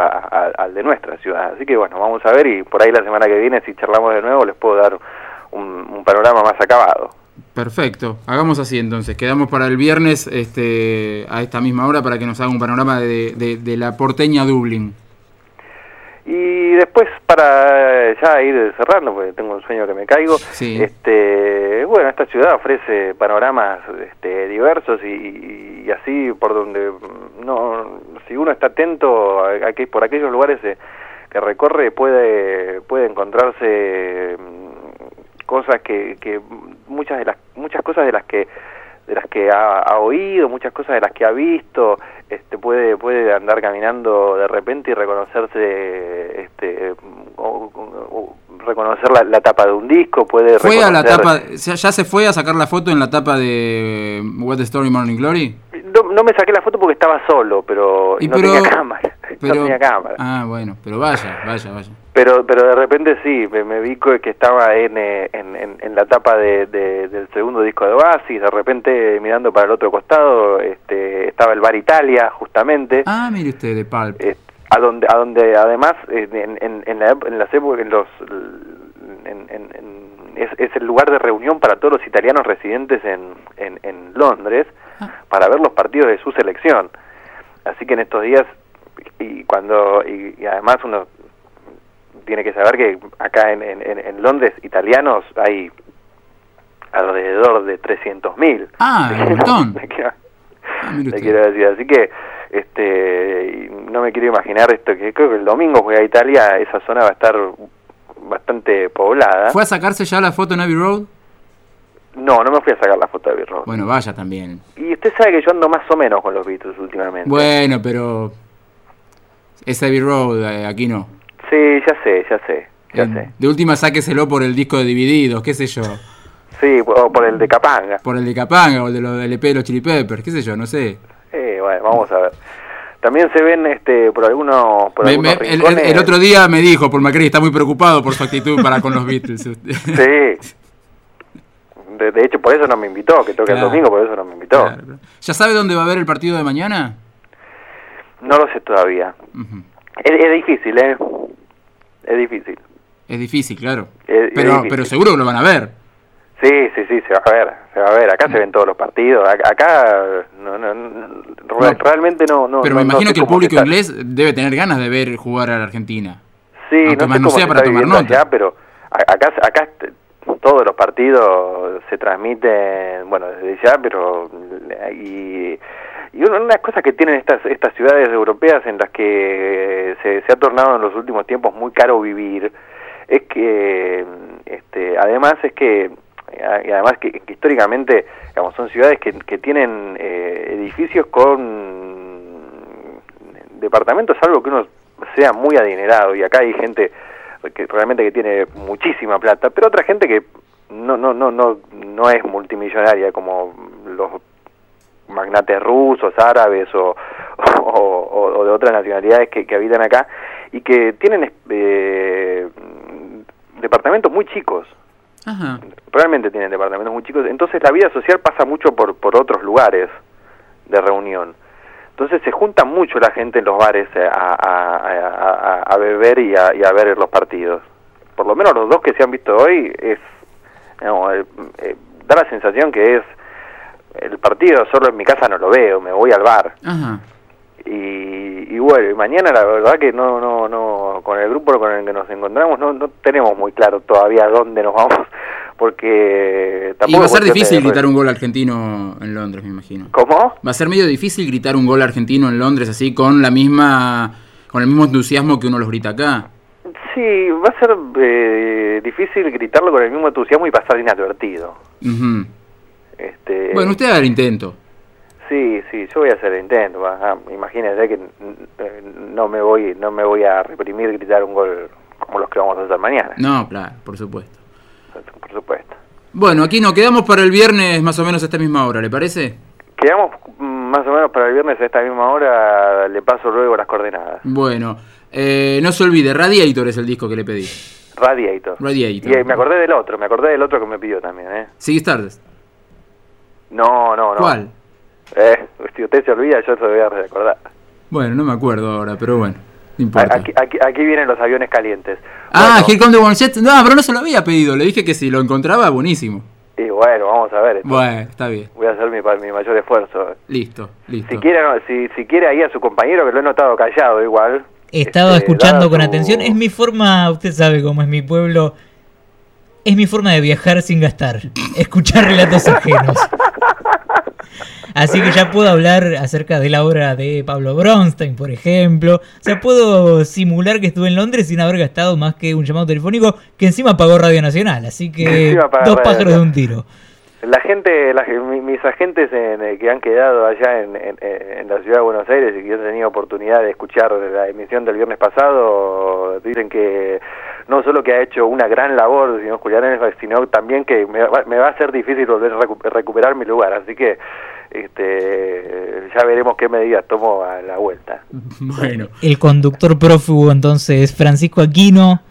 al de nuestra ciudad. Así que bueno, vamos a ver y por ahí la semana que viene, si charlamos de nuevo, les puedo dar un panorama más acabado. Perfecto, hagamos así entonces. Quedamos para el viernes este, a esta misma hora para que nos haga un panorama de, de, la porteña Dublín. Y después para ya ir cerrando, porque tengo un sueño que me caigo, este, bueno, esta ciudad ofrece panoramas este, diversos y, así por donde, no, si uno está atento a, por aquellos lugares eh, que recorre puede, puede encontrarse cosas que, que muchas de las muchas cosas de las que de las que ha, oído, muchas cosas de las que ha visto, este puede puede andar caminando de repente y reconocerse este o, reconocer la, tapa de un disco, puede ¿Fue a la tapa, ya se fue a sacar la foto en la tapa de What the Story Morning Glory? No, me saqué la foto porque estaba solo, pero no tenía cámara. no tenía cámara. Ah, bueno, pero vaya, vaya, vaya. Pero, pero de repente sí, me, vi que estaba en, eh, en, en, la tapa de, del segundo disco de Oasis, de repente mirando para el otro costado este, estaba el Bar Italia, justamente. Ah, mire usted, de Pulp. a donde, a donde además en, en, en, la, en las épocas, en los... es, es el lugar de reunión para todos los italianos residentes en, en, en Londres ah. para ver los partidos de su selección. Así que en estos días y cuando y además uno tiene que saber que acá en, en, Londres italianos hay alrededor de 300.000. Ah, un montón. Ah, quiero decir, así que este no me quiero imaginar esto que creo que el domingo voy a Italia, esa zona va a estar bastante poblada. ¿Fue a sacarse ya la foto en Abbey Road? No, no me fui a sacar la foto de Abbey Road. Bueno, vaya también. Y usted sabe que yo ando más o menos con los Beatles últimamente. Bueno, pero es Abbey Road, eh, aquí no. Sí, ya sé, ya sé, ya sé. De última sáqueselo por el disco de Divididos, qué sé yo. Sí, o por el de Capanga. Por el de Capanga, o el de los del EP de los Chili Peppers, qué sé yo, no sé. Sí, bueno, vamos a ver. También se ven este por algunos, por algunos el, otro día me dijo, por Macri, está muy preocupado por su actitud para con los Beatles. sí. De, hecho, por eso no me invitó, que toque el domingo, por eso no me invitó. ¿Ya sabe dónde va a haber el partido de mañana? No lo sé todavía. es, difícil, ¿eh? Es difícil. Es difícil, claro. pero, pero seguro que lo van a ver. Sí, sí, sí, se va a ver, se va a ver. Acá se ven todos los partidos. Acá no, no, realmente no, no. Pero me imagino que el público inglés debe tener ganas de ver jugar a la Argentina. Sí, no, sé no sea para tomar nota. pero acá, acá todos los partidos se transmiten, bueno, desde ya, pero y y una, una cosa que tienen estas, estas ciudades europeas en las que se, ha tornado en los últimos tiempos muy caro vivir, es que, este, además es que y además que, históricamente digamos, son ciudades que, que tienen edificios con departamentos, algo que uno sea muy adinerado. Y acá hay gente que realmente que tiene muchísima plata, pero otra gente que no no no no no es multimillonaria como los magnates rusos, árabes o, o, de otras nacionalidades que, que, habitan acá y que tienen eh, departamentos muy chicos. Realmente tienen departamentos muy chicos. Entonces la vida social pasa mucho por, por otros lugares de reunión. Entonces se junta mucho la gente en los bares eh, a, a, beber y a, y a, ver los partidos. Por lo menos los dos que se han visto hoy es eh, eh, da la sensación que es el partido solo en mi casa no lo veo, me voy al bar. Y, y, bueno, y mañana la verdad que no, no, no, con el grupo con el que nos encontramos no, no tenemos muy claro todavía dónde nos vamos porque tampoco... Y va a ser difícil gritar un gol argentino en Londres, me imagino. ¿Cómo? Va a ser medio difícil gritar un gol argentino en Londres así con la misma con el mismo entusiasmo que uno los grita acá. Sí, va a ser eh, difícil gritarlo con el mismo entusiasmo y pasar inadvertido. Este... Bueno, usted haga el intento. Sí, sí, yo voy a hacer el intento. imagínese que no me voy no me voy a reprimir gritar un gol como los que vamos a hacer mañana. No, claro, por supuesto por supuesto. Bueno, aquí nos quedamos para el viernes más o menos a esta misma hora, ¿le parece? Quedamos más o menos para el viernes a esta misma hora, le paso luego las coordenadas. Bueno, eh, no se olvide, Radiator es el disco que le pedí. Radiator. Radiator. Y eh, me acordé del otro, me acordé del otro que me pidió también, ¿eh? Sí, Stardust. No, no, no. ¿Cuál? Eh, si usted se olvida, yo se lo voy a recordar. Bueno, no me acuerdo ahora, pero bueno. Aquí, aquí, aquí, vienen los aviones calientes. Ah, Here Come the One Jet. No, pero no se lo había pedido. Le dije que si lo encontraba, buenísimo. Y bueno, vamos a ver. Bueno, está bien. Voy a hacer mi, mi mayor esfuerzo. Listo, listo. Si quiere, si, si quiere ahí a su compañero, que lo he notado callado igual. Estaba este, escuchando con atención. Es mi forma, usted sabe cómo es mi pueblo. Es mi forma de viajar sin gastar. Escuchar relatos ajenos. Así que ya puedo hablar acerca de la obra de Pablo Bronstein, por ejemplo. O sea, puedo simular que estuve en Londres sin haber gastado más que un llamado telefónico que encima pagó Radio Nacional. Así que dos pájaros de un tiro. La gente, mis agentes eh, que han quedado allá en, la ciudad de Buenos Aires y que han tenido oportunidad de escuchar la emisión del viernes pasado, dicen que no solo que ha hecho una gran labor, sino Julián, sino también que me va, a ser difícil volver a recuperar mi lugar. Así que este, ya veremos qué medidas tomo a la vuelta. Bueno. El conductor prófugo entonces Francisco Aquino,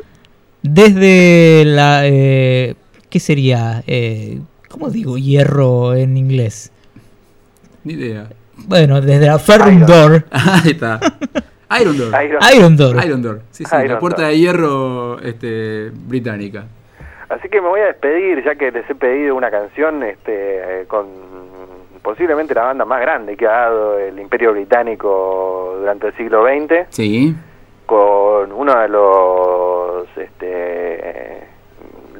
desde la... Eh, ¿Qué sería? Eh, ¿Cómo digo hierro en inglés? Ni idea. Bueno, desde la Ferrum Door. Ahí está. Iron Door. Iron, Door. Iron Door. Sí, sí, la puerta de hierro este, británica. Así que me voy a despedir, ya que les he pedido una canción este, con posiblemente la banda más grande que ha dado el Imperio Británico durante el siglo XX. Sí. Con uno de los este,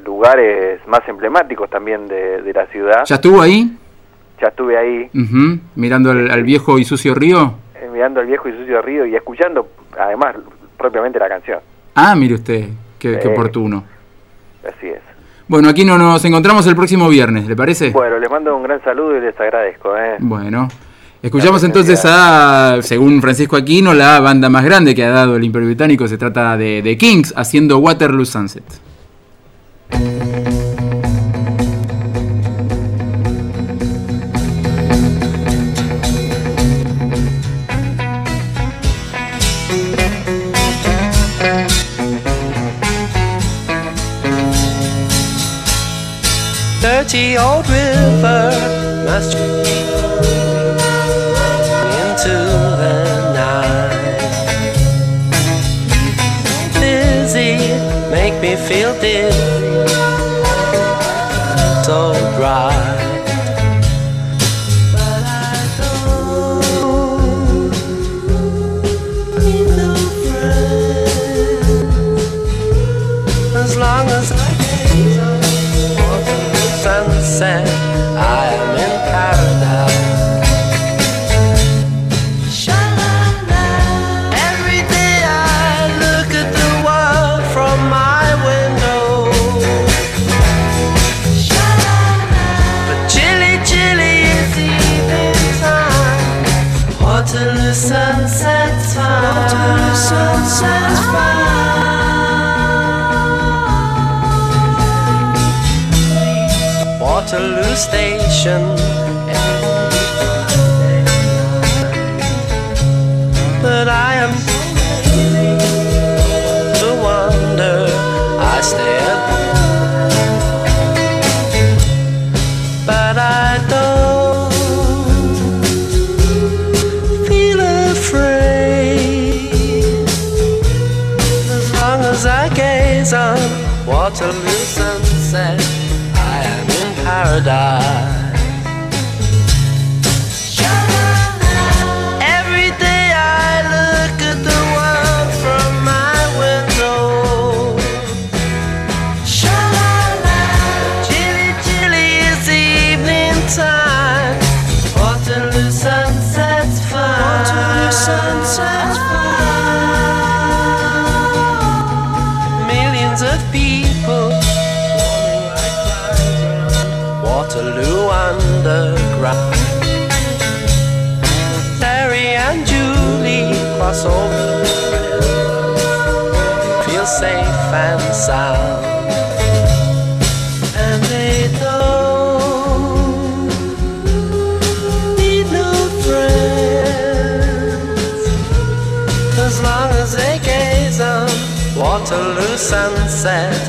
lugares más emblemáticos también de, la ciudad. ¿Ya estuvo ahí? Ya estuve ahí. Mirando al, viejo y sucio río. Eh, mirando al viejo y sucio río y escuchando, además, propiamente la canción. Ah, mire usted, qué, qué oportuno. Así es. Bueno, aquí no nos encontramos el próximo viernes, ¿le parece? Bueno, les mando un gran saludo y les agradezco. ¿eh? Bueno, escuchamos entonces a, según Francisco Aquino, la banda más grande que ha dado el Imperio Británico. Se trata de The Kings haciendo Waterloo Sunset. 30 old river must into the night. Busy, make me feel dizzy, sunset.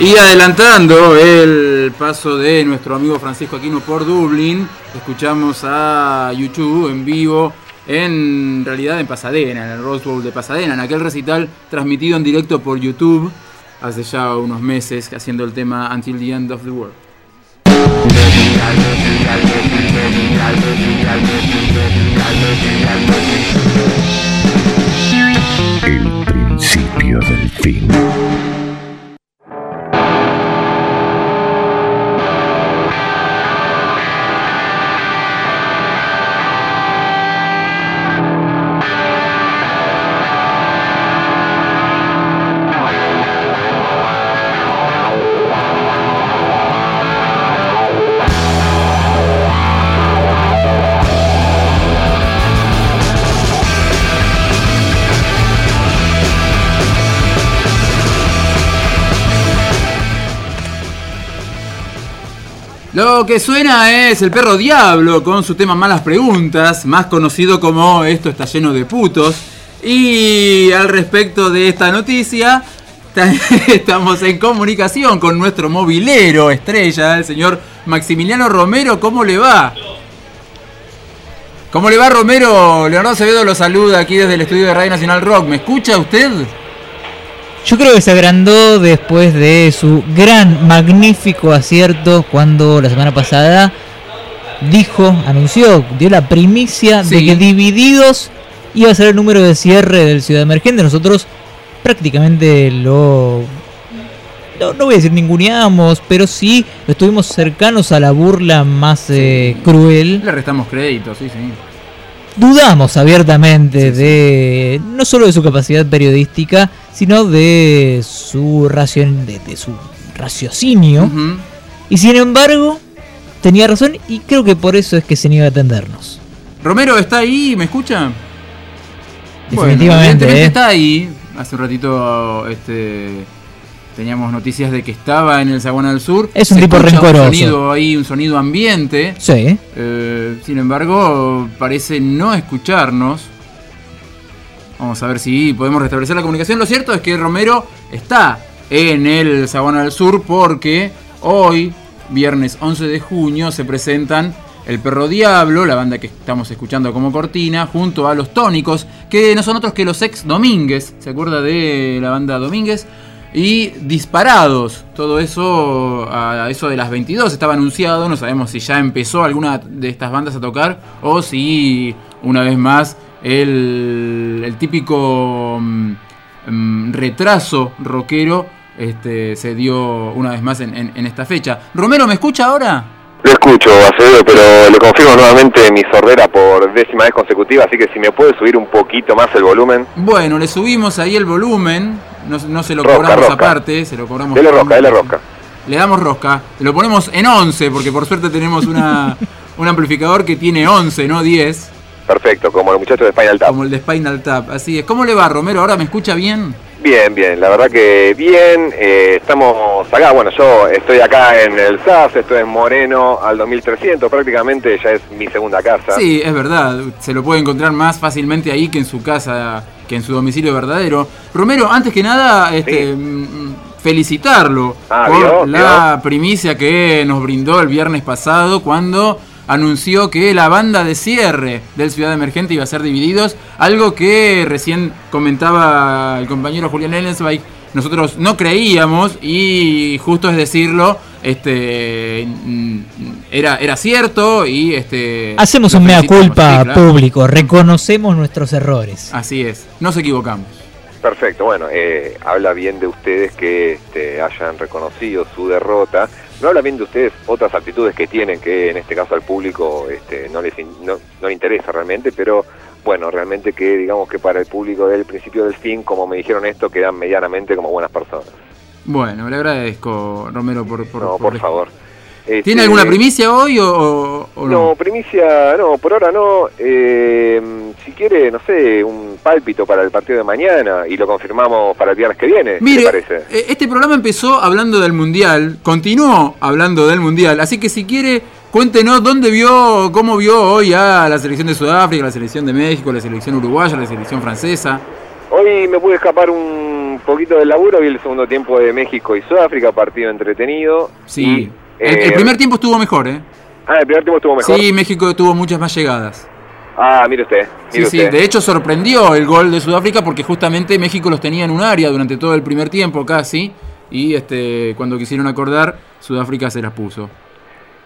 Y adelantando el paso de nuestro amigo Francisco Aquino por Dublín, escuchamos a YouTube en vivo, en realidad en Pasadena, en el Rose Bowl de Pasadena, en aquel recital transmitido en directo por YouTube hace ya unos meses, haciendo el tema Until the End of the World. El principio del fin. Lo que suena es el perro Diablo con su tema Malas Preguntas, más conocido como Esto está lleno de putos. Y al respecto de esta noticia, estamos en comunicación con nuestro movilero estrella, el señor Maximiliano Romero. ¿Cómo le va? ¿Cómo le va Romero? Leonardo Acevedo lo saluda aquí desde el estudio de Radio Nacional Rock. ¿Me escucha usted? Yo creo que se agrandó después de su gran, magnífico acierto cuando la semana pasada dijo, anunció, dio la primicia de que Divididos iba a ser el número de cierre del Ciudad Emergente. Nosotros prácticamente lo... No, voy a decir ninguneamos, pero sí estuvimos cercanos a la burla más eh, cruel. Le restamos crédito, sí, sí dudamos abiertamente de no solo de su capacidad periodística, sino de su racion, de, su raciocinio. Y sin embargo, tenía razón y creo que por eso es que se niega a atendernos. Romero está ahí, ¿me escucha? Definitivamente. ¿eh? está ahí. Hace un ratito este teníamos noticias de que estaba en el Zaguán del Sur. Es un tipo rencoroso. Un sonido ahí, un sonido ambiente. Sí. Eh, sin embargo, parece no escucharnos. Vamos a ver si podemos restablecer la comunicación. Lo cierto es que Romero está en el Zaguán del Sur porque hoy, viernes 11 de junio, se presentan el Perro Diablo, la banda que estamos escuchando como cortina, junto a los Tónicos, que no son otros que los ex Domínguez. ¿Se acuerda de la banda Domínguez? y disparados. Todo eso a eso de las 22 estaba anunciado. No sabemos si ya empezó alguna de estas bandas a tocar o si una vez más el, el típico mm, mm, retraso rockero este, se dio una vez más en, esta fecha. Romero, ¿me escucha ahora? Lo escucho, Acevedo, pero le confirmo nuevamente mi sordera por décima vez consecutiva, así que si me puede subir un poquito más el volumen. Bueno, le subimos ahí el volumen no, se lo cobramos aparte, se lo cobramos. Dele rosca, dele rosca. Le damos rosca, lo ponemos en 11, porque por suerte tenemos una, un amplificador que tiene 11, no 10. Perfecto, como el muchacho de Spinal Tap. Como el de Spinal Tap, así es. ¿Cómo le va, Romero? ¿Ahora me escucha bien? Bien, bien, la verdad que bien. Eh, estamos acá, bueno, yo estoy acá en el SAS, estoy en Moreno al 2300, prácticamente ya es mi segunda casa. Sí, es verdad, se lo puede encontrar más fácilmente ahí que en su casa que en su domicilio verdadero. Romero, antes que nada, este, mm, felicitarlo ah, por la primicia que nos brindó el viernes pasado cuando anunció que la banda de cierre del Ciudad Emergente iba a ser divididos, algo que recién comentaba el compañero Julián Ellensweig, nosotros no creíamos y justo es decirlo, este mm, era, era cierto y este hacemos un mea culpa público, reconocemos nuestros errores. Así es, nos equivocamos. Perfecto, bueno, eh, habla bien de ustedes que este, hayan reconocido su derrota. No habla bien de ustedes otras actitudes que tienen, que en este caso al público este, no, les no, no le interesa realmente, pero bueno, realmente que digamos que para el público del principio del fin, como me dijeron esto, quedan medianamente como buenas personas. Bueno, le agradezco, Romero, por... por no, por, favor. ¿Tiene este, alguna primicia hoy o, no? no? primicia, no, por ahora no. Eh, si quiere, no sé, un pálpito para el partido de mañana y lo confirmamos para el viernes que viene. Mire, parece? Eh, este programa empezó hablando del Mundial, continuó hablando del Mundial, así que si quiere, cuéntenos dónde vio, cómo vio hoy a la selección de Sudáfrica, la selección de México, la selección uruguaya, la selección francesa. Hoy me pude escapar un poquito del laburo, vi el segundo tiempo de México y Sudáfrica, partido entretenido. Sí, el, eh, primer tiempo estuvo mejor, ¿eh? Ah, el primer tiempo estuvo mejor. Sí, México tuvo muchas más llegadas. Ah, mire usted. sí, sí, de hecho sorprendió el gol de Sudáfrica porque justamente México los tenía en un área durante todo el primer tiempo casi y este cuando quisieron acordar, Sudáfrica se las puso.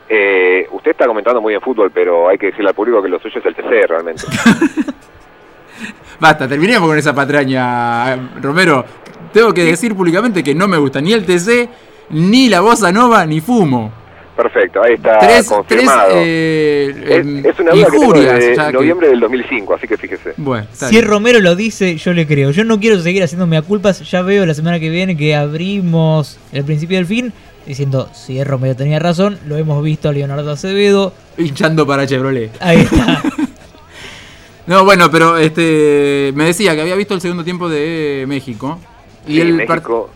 Eh, usted está comentando muy bien fútbol, pero hay que decirle al público que lo suyo es el TC realmente. Basta, terminemos con esa patraña, Romero. Tengo que decir públicamente que no me gusta ni el TC, ni la bossa nova, ni fumo. Perfecto, ahí está confirmado. Eh, es, una duda que tengo de noviembre del 2005, así que fíjese. Bueno, si Romero lo dice, yo le creo. Yo no quiero seguir haciéndome a culpas. Ya veo la semana que viene que abrimos el principio del fin diciendo si es Romero tenía razón. Lo hemos visto a Leonardo Acevedo. Hinchando para Chevrolet. Ahí está. no, bueno, pero este me decía que había visto el segundo tiempo de México. Y el México.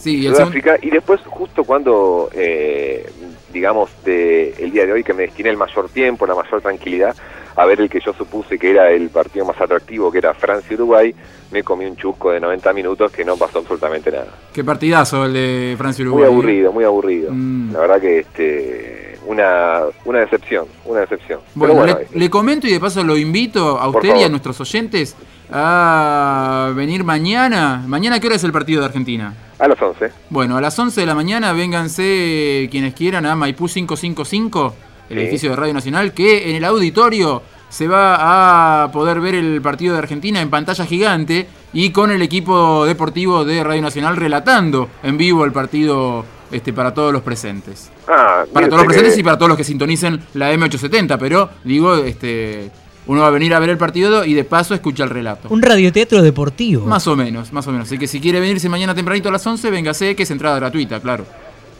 Sí, Sudáfrica, y después justo cuando, eh, digamos, de el día de hoy que me destiné el mayor tiempo, la mayor tranquilidad, a ver el que yo supuse que era el partido más atractivo, que era Francia-Uruguay, me comí un chusco de 90 minutos que no pasó absolutamente nada. Qué partidazo el de Francia-Uruguay. Muy aburrido, muy aburrido. Mm. La verdad que este una, una decepción, una decepción. Bueno, le, comento y de paso lo invito a usted y a nuestros oyentes a venir mañana. ¿Mañana qué hora es el partido de Argentina? A las 11. Bueno, a las 11 de la mañana vénganse quienes quieran a Maipú 555, el edificio de Radio Nacional, que en el auditorio se va a poder ver el partido de Argentina en pantalla gigante y con el equipo deportivo de Radio Nacional relatando en vivo el partido este, para todos los presentes. Ah, para todos los presentes y para todos los que sintonicen la M870, pero digo, este, uno va a venir a ver el partido y de paso escucha el relato. Un radioteatro deportivo. Más o menos, más o menos. Así que si quiere venirse mañana tempranito a las 11, véngase, que es entrada gratuita, claro.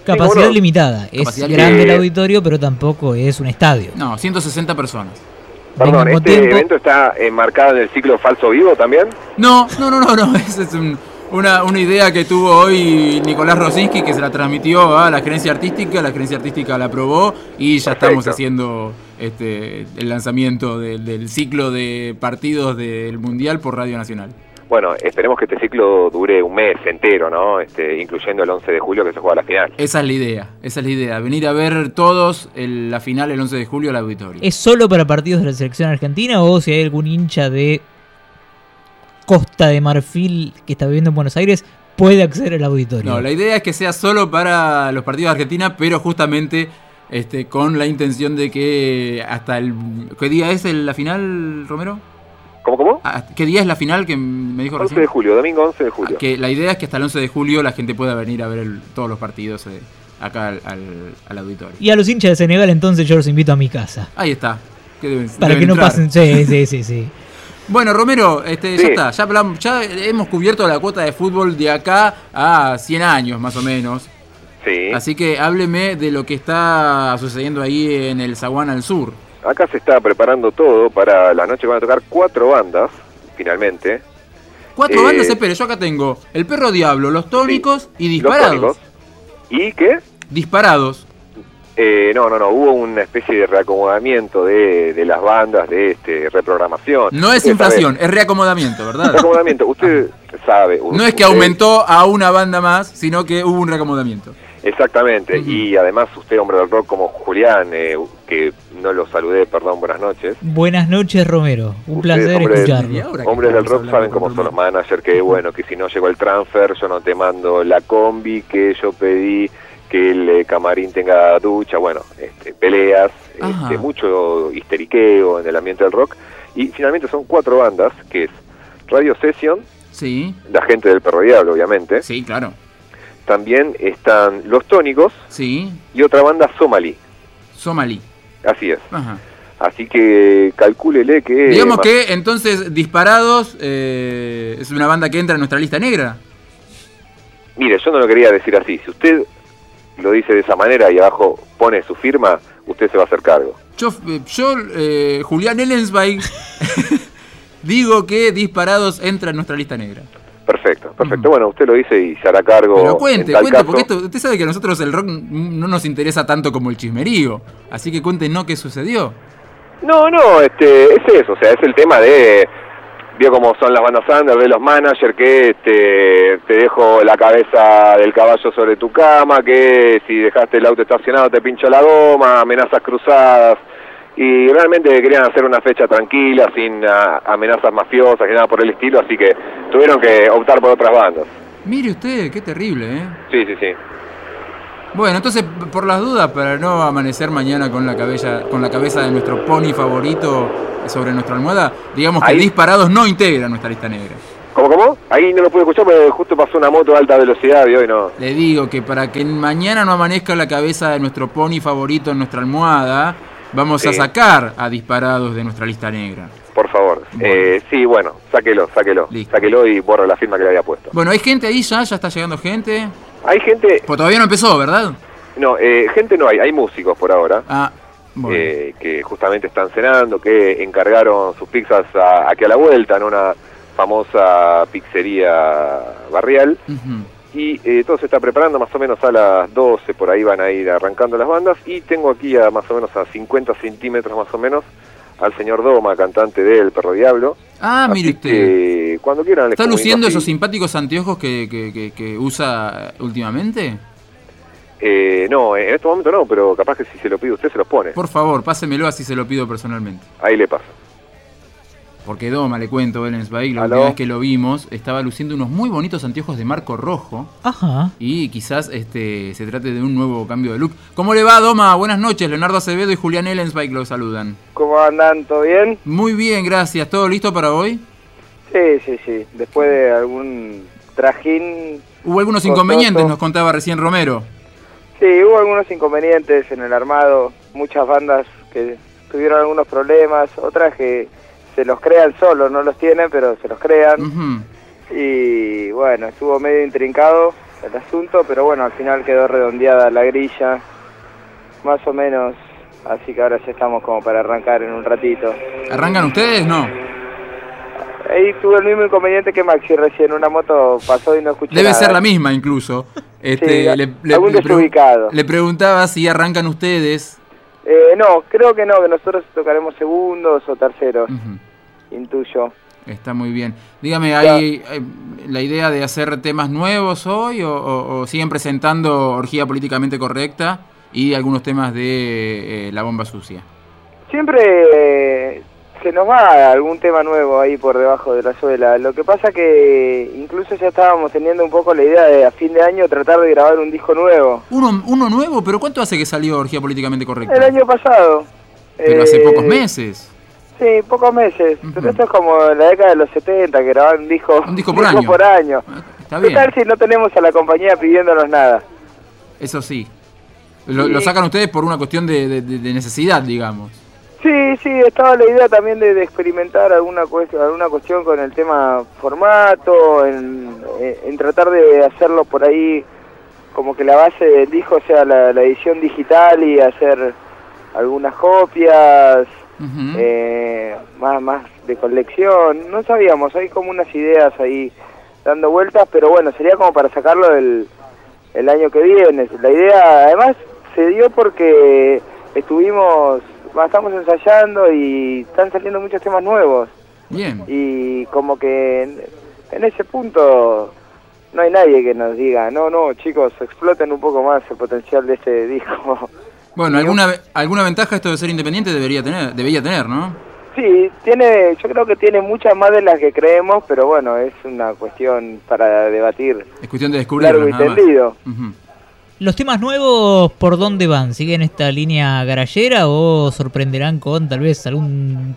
Capacidad limitada. es grande el auditorio, pero tampoco es un estadio. No, 160 personas. Perdón, ¿este evento está enmarcado en el ciclo falso vivo también? No, no, no, no, no. es una, una, idea que tuvo hoy Nicolás Rosinski que se la transmitió a la gerencia artística, la gerencia artística la aprobó y ya estamos haciendo este, el lanzamiento del ciclo de partidos del Mundial por Radio Nacional. Bueno, esperemos que este ciclo dure un mes entero, ¿no? Este, incluyendo el 11 de julio que se juega la final. Esa es la idea, esa es la idea. Venir a ver todos la final el 11 de julio al auditorio. ¿Es solo para partidos de la selección argentina o si hay algún hincha de Costa de Marfil que está viviendo en Buenos Aires puede acceder al auditorio? No, la idea es que sea solo para los partidos de Argentina, pero justamente este, con la intención de que hasta el... ¿Qué día es la final, Romero? ¿Cómo, cómo? Ah, ¿Qué día es la final que me dijo 11 de julio, domingo 11 de julio. Que la idea es que hasta el 11 de julio la gente pueda venir a ver todos los partidos eh, acá al, auditorio. Y a los hinchas de Senegal entonces yo los invito a mi casa. Ahí está. Para que no pasen... Sí, sí, sí, sí. Bueno, Romero, este, ya está, ya, ya hemos cubierto la cuota de fútbol de acá a 100 años más o menos. Sí. Así que hábleme de lo que está sucediendo ahí en el Zaguán al sur acá se está preparando todo para la noche. Van a tocar cuatro bandas, finalmente. Cuatro bandas, eh, espere, yo acá tengo El Perro Diablo, Los Tónicos y Disparados. ¿Y qué? Disparados. Eh, no, no, no, hubo una especie de reacomodamiento de, de las bandas, de este reprogramación. No es inflación, es reacomodamiento, ¿verdad? Reacomodamiento, usted sabe. No es que aumentó a una banda más, sino que hubo un reacomodamiento. Exactamente, y además usted, hombre del rock como Julián, eh, que no lo saludé, perdón, buenas noches. Buenas noches, Romero. Un placer escucharlo. Hombres del rock saben cómo son los managers, que bueno, que si no llegó el transfer, yo no te mando la combi, que yo pedí que el eh, camarín tenga ducha, bueno, este, peleas, este, mucho histeriqueo en el ambiente del rock. Y finalmente son cuatro bandas, que es Radio Session, sí. la gente del Perro Diablo, obviamente. Sí, claro. También están Los Tónicos sí. y otra banda Somali. Somali. Así es. Así que calcúlele que... Digamos que entonces Disparados eh, es una banda que entra en nuestra lista negra. Mire, yo no lo quería decir así. Si usted lo dice de esa manera y abajo pone su firma, usted se va a hacer cargo. Yo, eh, yo eh, Julián Ellensweig, digo que Disparados entra en nuestra lista negra. Perfecto, perfecto. Bueno, usted lo dice y se hará cargo. Pero cuente, cuente, porque esto, usted sabe que a nosotros el rock no nos interesa tanto como el chismerío. Así que cuéntenos qué sucedió. No, no, este, es eso, o sea, es el tema de vio cómo son las bandas under, de los managers, que este, te dejo la cabeza del caballo sobre tu cama, que si dejaste el auto estacionado te pincho la goma, amenazas cruzadas, y realmente querían hacer una fecha tranquila, sin ah, amenazas mafiosas y nada por el estilo, así que tuvieron que optar por otras bandas. Mire usted, qué terrible, ¿eh? Sí, sí, sí. Bueno, entonces, por las dudas, para no amanecer mañana con la cabeza, con la cabeza de nuestro pony favorito sobre nuestra almohada, digamos que Disparados no integra nuestra lista negra. ¿Cómo, cómo? Ahí no lo pude escuchar porque justo pasó una moto de alta velocidad y hoy no. Le digo que para que mañana no amanezca la cabeza de nuestro pony favorito en nuestra almohada, vamos a sacar a Disparados de nuestra lista negra. Por favor. Eh, sí, bueno, sáquelo, sáquelo. Sáquelo y borro la firma que le había puesto. Bueno, ¿hay gente ahí ya? ¿Ya está llegando gente? Hay gente... Pues todavía no empezó, ¿verdad? No, eh, gente no hay, hay músicos por ahora. Ah, eh, que justamente están cenando, que encargaron sus pizzas aquí a la vuelta, en una famosa pizzería barrial. Y eh, todo se está preparando, más o menos a las 12 por ahí van a ir arrancando las bandas. Y tengo aquí a más o menos a 50 centímetros más o menos al señor Doma, cantante del Perro Diablo. Ah, mire usted. cuando quieran ¿Está luciendo esos simpáticos anteojos que, que, que, usa últimamente? Eh, no, en este momento no, pero capaz que si se lo pide usted se los pone. Por favor, pásemelo así se lo pido personalmente. Ahí le paso. Porque Doma, le cuento, Ellensweig, la última vez que lo vimos, estaba luciendo unos muy bonitos anteojos de marco rojo. Ajá. Y quizás este se trate de un nuevo cambio de look. ¿Cómo le va, Doma? Buenas noches. Leonardo Acevedo y Julián Ellensweig lo saludan. ¿Cómo andan? ¿Todo bien? Muy bien, gracias. ¿Todo listo para hoy? Sí, sí, sí. Después de algún trajín... Hubo algunos inconvenientes, nos contaba recién Romero. Sí, hubo algunos inconvenientes en el armado. Muchas bandas que tuvieron algunos problemas, otras que se los crean solos, no los tienen, pero se los crean. Y bueno, estuvo medio intrincado el asunto, pero bueno, al final quedó redondeada la grilla, más o menos. Así que ahora ya estamos como para arrancar en un ratito. ¿Arrancan ustedes? No. Ahí tuve el mismo inconveniente que Maxi recién, una moto pasó y no escuché Debe ser la misma incluso. Este, le, le preguntaba si arrancan ustedes eh, no, creo que no, que nosotros tocaremos segundos o terceros, intuyo. Está muy bien. Dígame, ¿hay, la idea de hacer temas nuevos hoy o, siguen presentando Orgía Políticamente Correcta y algunos temas de eh, La Bomba Sucia? Siempre se nos va algún tema nuevo ahí por debajo de la suela. Lo que pasa que incluso ya estábamos teniendo un poco la idea de a fin de año tratar de grabar un disco nuevo. ¿Uno, uno nuevo? ¿Pero cuánto hace que salió Orgía Políticamente Correcta? El año pasado. Pero hace pocos eh, meses. Sí, pocos meses. Pero esto es como la década de los 70, que grababan un disco, un disco por año. Por año. Ah, está bien. tal si no tenemos a la compañía pidiéndonos nada? Eso sí. Lo, sacan ustedes por una cuestión de necesidad, digamos. Sí, sí, estaba la idea también de, experimentar alguna, cuestión, alguna cuestión con el tema formato, en, tratar de hacerlo por ahí como que la base del disco sea la, edición digital y hacer algunas copias eh, más, más de colección. No sabíamos, hay como unas ideas ahí dando vueltas, pero bueno, sería como para sacarlo el, el año que viene. La idea además se dio porque estuvimos estamos ensayando y están saliendo muchos temas nuevos. Bien. Y como que en, ese punto no hay nadie que nos diga, no, no, chicos, exploten un poco más el potencial de este disco. Bueno, alguna alguna ventaja esto de ser independiente debería tener, debería tener, ¿no? Sí, tiene, yo creo que tiene muchas más de las que creemos, pero bueno, es una cuestión para debatir. Es cuestión de descubrirlo. Largo y tendido. ¿Los temas nuevos por dónde van? ¿Siguen esta línea garallera o sorprenderán con tal vez algún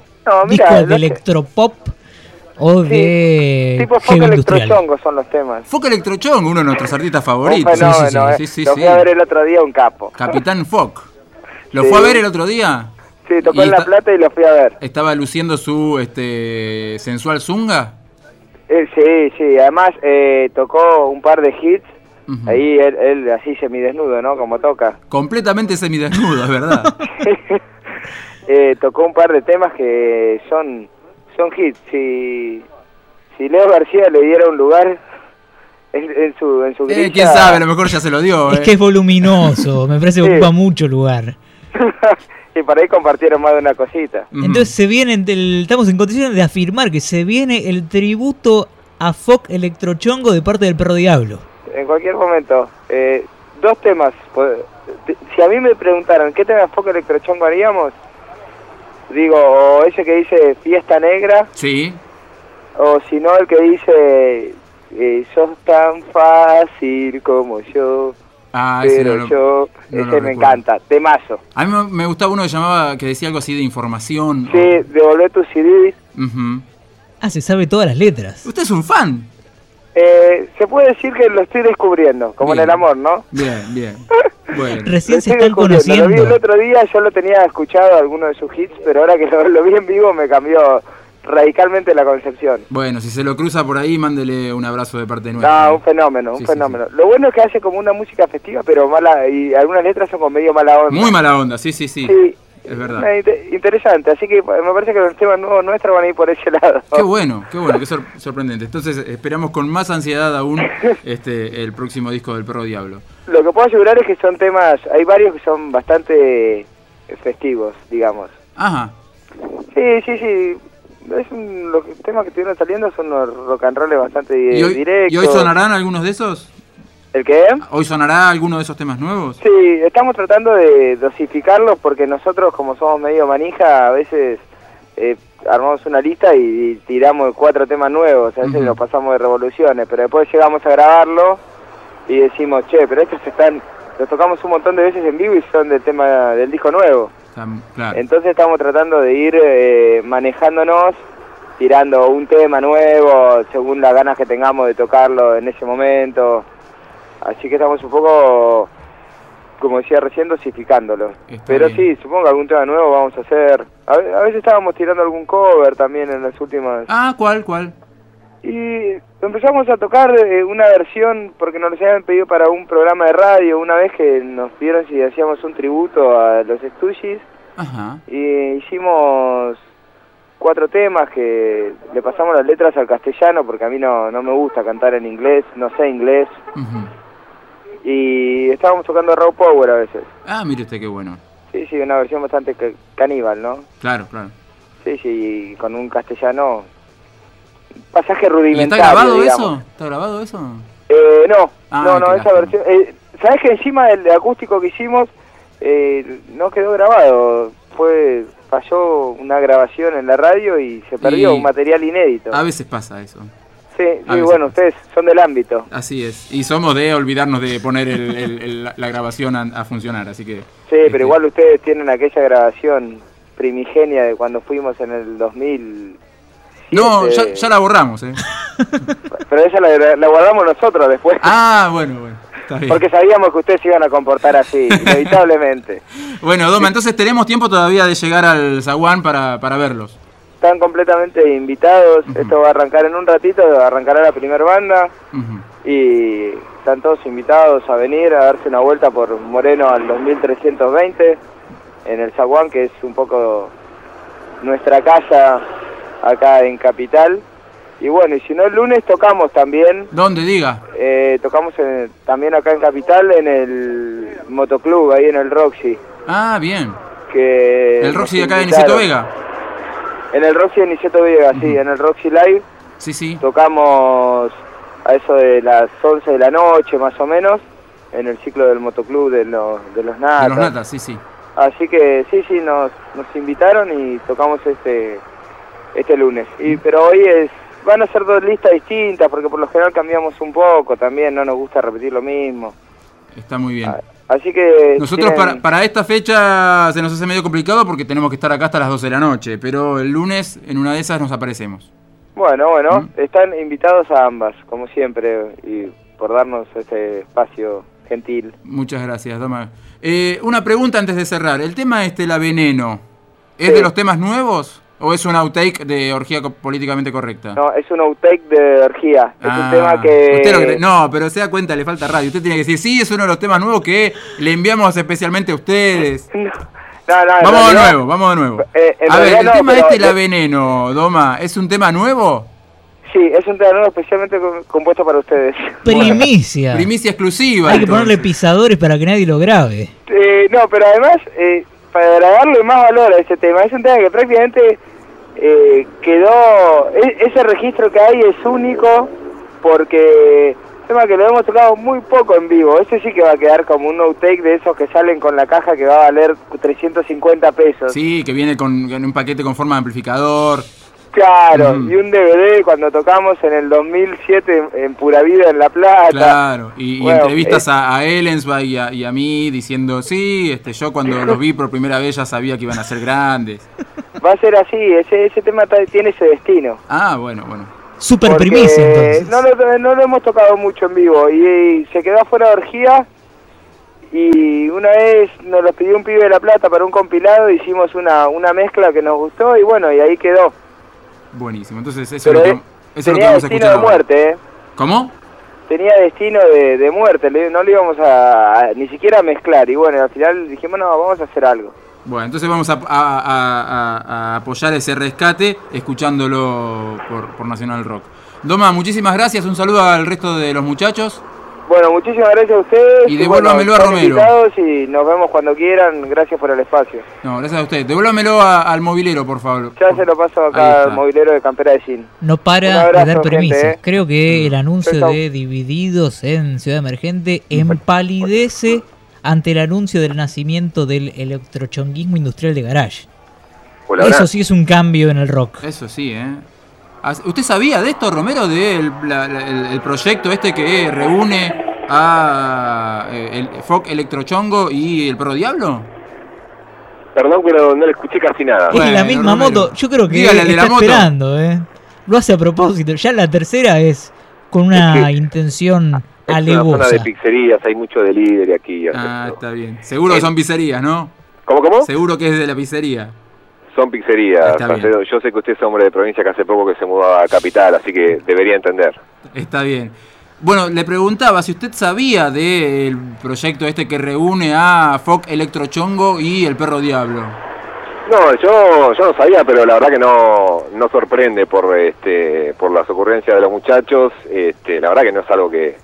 disco de electropop? O de. Tipo Foca Electrochongo son los temas. Foca Electrochongo, uno de nuestros artistas favoritos. No, no, sí, sí, Lo fui a ver el otro día un capo. Capitán Foc. ¿Lo fue a ver el otro día? Sí, tocó en La Plata y lo fui a ver. ¿Estaba luciendo su este sensual zunga? Eh, sí, sí. Además, eh, tocó un par de hits. Ahí él, él, así semidesnudo, ¿no? Como toca. Completamente semidesnudo, es verdad. eh, tocó un par de temas que son son hits. Si, si Leo García le diera un lugar en, su, en su eh, quién sabe, a lo mejor ya se lo dio. Es eh. que es voluminoso, me parece que ocupa mucho lugar. y por ahí compartieron más de una cosita. Entonces se viene, estamos en condiciones de afirmar que se viene el tributo a Foc Electrochongo de parte del Perro Diablo. En cualquier momento. Eh, dos temas. Pues, si a mí me preguntaran qué tema Foc Electrochongo haríamos, Digo, ese que dice fiesta negra. Sí. O si no, el que dice eh, sos tan fácil como yo. Ah, pero yo, ese me encanta, temazo. A mí me gustaba uno que llamaba, que decía algo así de información. Sí, devolver tu CD. Ah, se sabe todas las letras. Usted es un fan. Eh, se puede decir que lo estoy descubriendo, como en el amor, ¿no? Bien, bien. Bueno. Recién se están conociendo. Lo vi el otro día, yo lo tenía escuchado alguno de sus hits, pero ahora que lo, vi en vivo me cambió radicalmente la concepción. Bueno, si se lo cruza por ahí, mándele un abrazo de parte nuestra. No, un fenómeno, un fenómeno. Lo bueno es que hace como una música festiva, pero mala, y algunas letras son con medio mala onda. Muy mala onda, sí, sí, sí. Sí, es verdad. Interesante, así que me parece que los temas nuevos nuestros van a ir por ese lado. Qué bueno, qué bueno, qué sorprendente. Entonces esperamos con más ansiedad aún este el próximo disco del Perro Diablo. Lo que puedo asegurar es que son temas, hay varios que son bastante festivos, digamos. Ajá. Sí, sí, sí. Es los temas que estuvieron saliendo son unos rock and roll bastante directos. ¿Y hoy sonarán algunos de esos? ¿El qué? ¿Hoy sonará alguno de esos temas nuevos? Sí, estamos tratando de dosificarlos porque nosotros, como somos medio manija, a veces eh, armamos una lista y, tiramos cuatro temas nuevos, a veces nos pasamos de revoluciones, pero después llegamos a grabarlo y decimos, che, pero estos están, los tocamos un montón de veces en vivo y son del tema del disco nuevo. Entonces estamos tratando de ir eh, manejándonos, tirando un tema nuevo según las ganas que tengamos de tocarlo en ese momento. Así que estamos un poco, como decía recién, dosificándolo. Pero sí, supongo que algún tema nuevo vamos a hacer. A, veces estábamos tirando algún cover también en las últimas... Ah, ¿cuál, cuál? Y empezamos a tocar eh, una versión, porque nos lo habían pedido para un programa de radio, una vez que nos pidieron si hacíamos un tributo a los Stooges. Ajá. Y hicimos cuatro temas que le pasamos las letras al castellano, porque a mí no, no me gusta cantar en inglés, no sé inglés y estábamos tocando Raw Power a veces. Ah, mire usted qué bueno. Sí, sí, una versión bastante caníbal, ¿no? Claro, claro. Sí, sí, con un castellano pasaje rudimentario. ¿Está grabado eso? ¿Está grabado eso? Eh, no, ah, no, no, esa versión. Eh, ¿Sabes que encima del acústico que hicimos eh, no quedó grabado? Fue falló una grabación en la radio y se perdió un material inédito. A veces pasa eso. Sí, sí bueno, ustedes son del ámbito. Así es. Y somos de olvidarnos de poner la grabación a, funcionar, así que... Sí, pero este, igual ustedes tienen aquella grabación primigenia de cuando fuimos en el 2000... No, ya, la borramos, ¿eh? Pero esa la, guardamos nosotros después. Ah, bueno, bueno. Está bien. Porque sabíamos que ustedes se iban a comportar así, inevitablemente. bueno, Doma, entonces tenemos tiempo todavía de llegar al Zaguán para, para verlos están completamente invitados. Esto va a arrancar en un ratito, arrancará la primera banda. Y están todos invitados a venir a darse una vuelta por Moreno al 2320 en el Zaguán, que es un poco nuestra casa acá en Capital. Y bueno, y si no, el lunes tocamos también. ¿Dónde diga? Eh, tocamos también acá en Capital en el Motoclub, ahí en el Roxy. Ah, bien. Que ¿El Roxy de acá de Niceto Vega? En el Roxy de Niceto Vega, sí, en el Roxy Live. Sí, sí. Tocamos a eso de las 11 de la noche más o menos. en el ciclo del motoclub de los, de los natas. De los natas, sí, sí. Así que sí, sí, nos, nos invitaron y tocamos este este lunes. Y pero hoy es van a ser dos listas distintas porque por lo general cambiamos un poco también, no nos gusta repetir lo mismo. Está muy bien. Ah, así que nosotros para, para esta fecha se nos hace medio complicado porque tenemos que estar acá hasta las 12 de la noche, pero el lunes en una de esas nos aparecemos. Bueno, bueno, ¿Mm? están invitados a ambas, como siempre, y por darnos este espacio gentil. Muchas gracias, Doma. Eh, una pregunta antes de cerrar. El tema este, la veneno, ¿es de los temas nuevos? ¿O es un outtake de orgía políticamente correcta? No, es un outtake de orgía. es un Ah, tema que... no, pero se da cuenta, le falta radio. Usted tiene que decir, sí, es uno de los temas nuevos que le enviamos especialmente a ustedes. No, no, en vamos de nuevo, vamos de nuevo. Eh, a ver, el no, tema este, la veneno, Doma, ¿es un tema nuevo? Sí, es un tema nuevo especialmente co- compuesto para ustedes. Primicia. Primicia exclusiva. Hay que entonces. ponerle pisadores para que nadie lo grabe. Eh, no, pero además, eh, para darle más valor a este tema, es un tema que prácticamente eh, quedó, e- ese registro que hay es único porque tema que lo hemos tocado muy poco en vivo, ese sí que va a quedar como un outtake de esos que salen con la caja que va a valer 350 pesos. Sí, que viene con, con un paquete con forma de amplificador. Claro, y un DVD cuando tocamos en el 2007 en, en Pura Vida en La Plata. Claro, y, entrevistas eh, a, a Ellensby y a, y a mí diciendo, sí, este, yo cuando los vi por primera vez ya sabía que iban a ser grandes. Va a ser así, ese, ese tema tiene ese destino. Ah, bueno, bueno. Super Porque primicia entonces. No lo, no lo hemos tocado mucho en vivo y, y se quedó afuera de orgía y una vez nos lo pidió un pibe de La Plata para un compilado, hicimos una, una mezcla que nos gustó y bueno, y ahí quedó. Buenísimo. Entonces eso Pero es lo que, eso es lo que tenía vamos a destino escuchar de muerte, ¿eh? ¿Cómo? Tenía destino de, de muerte, le- no lo íbamos a, a- ni siquiera a mezclar y bueno, al final dijimos no, vamos a hacer algo. Bueno, entonces vamos a, a- a- a- a apoyar ese rescate escuchándolo por, por Nacional Rock. Doma, muchísimas gracias. Un saludo al resto de los muchachos. Bueno, muchísimas gracias a ustedes. Y devuélvamelo a Romero. invitados y nos vemos cuando quieran. Gracias por el espacio. No, gracias a usted. Devuélvamelo a- al movilero, por favor. Ya se lo paso acá al movilero de Campera de Cine. No para abrazo, de dar gente, permisos. eh. Creo que el anuncio Chau, chau. de Divididos en Ciudad Emergente empalidece ante el anuncio del nacimiento del electrochonguismo industrial de Garage. Hola, Eso sí es un cambio en el rock. Eso sí, ¿eh? ¿Usted sabía de esto, Romero, del la- el, el proyecto este que reúne a eh, el Foc Electrochongo y el Perro Diablo? Perdón, pero no le escuché casi nada. Es la misma Romero. moto. Yo creo que Dígale al de está la moto. esperando, ¿eh? Lo hace a propósito. Ya la tercera es con una Es que- intención Es una zona de pizzerías, hay mucho delivery aquí. Ah, está bien. Seguro que son pizzerías, ¿no? ¿Cómo, cómo? Seguro que es de la pizzería. Son pizzerías. Yo sé que usted es hombre de provincia que hace poco que se mudó a Capital, así que debería entender. Está bien. Bueno, le preguntaba si usted sabía del proyecto este que reúne a Foc Electrochongo y el Perro Diablo. No, yo, yo no sabía, pero la verdad que no, no sorprende por este por las ocurrencias de los muchachos. Este, la verdad que no es algo que,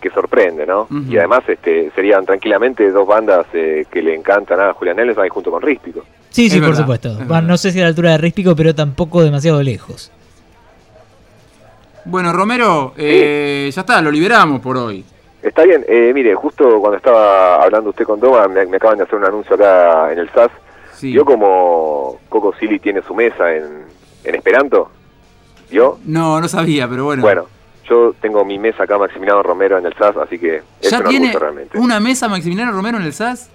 que sorprende, ¿no? Y además este, serían tranquilamente dos bandas eh, que le encantan a Julián Nelson junto con Ríspico. Sí, sí, Es por verdad, supuesto. no sé si a la altura de Ríspico, pero tampoco demasiado lejos. Bueno, Romero, eh, ya está, lo liberamos por hoy. Está bien, eh, mire, justo cuando estaba hablando usted con Doma, me, me acaban de hacer un anuncio acá en el SAS. Sí. ¿Vio como Coco Silly tiene su mesa en, en Esperanto? ¿Vio? No, no sabía, pero bueno. Bueno, yo tengo mi mesa acá, Maximiliano Romero, en el SAS, así que es ¿Ya un tiene orgullo realmente. una mesa Maximiliano Romero en el SAS?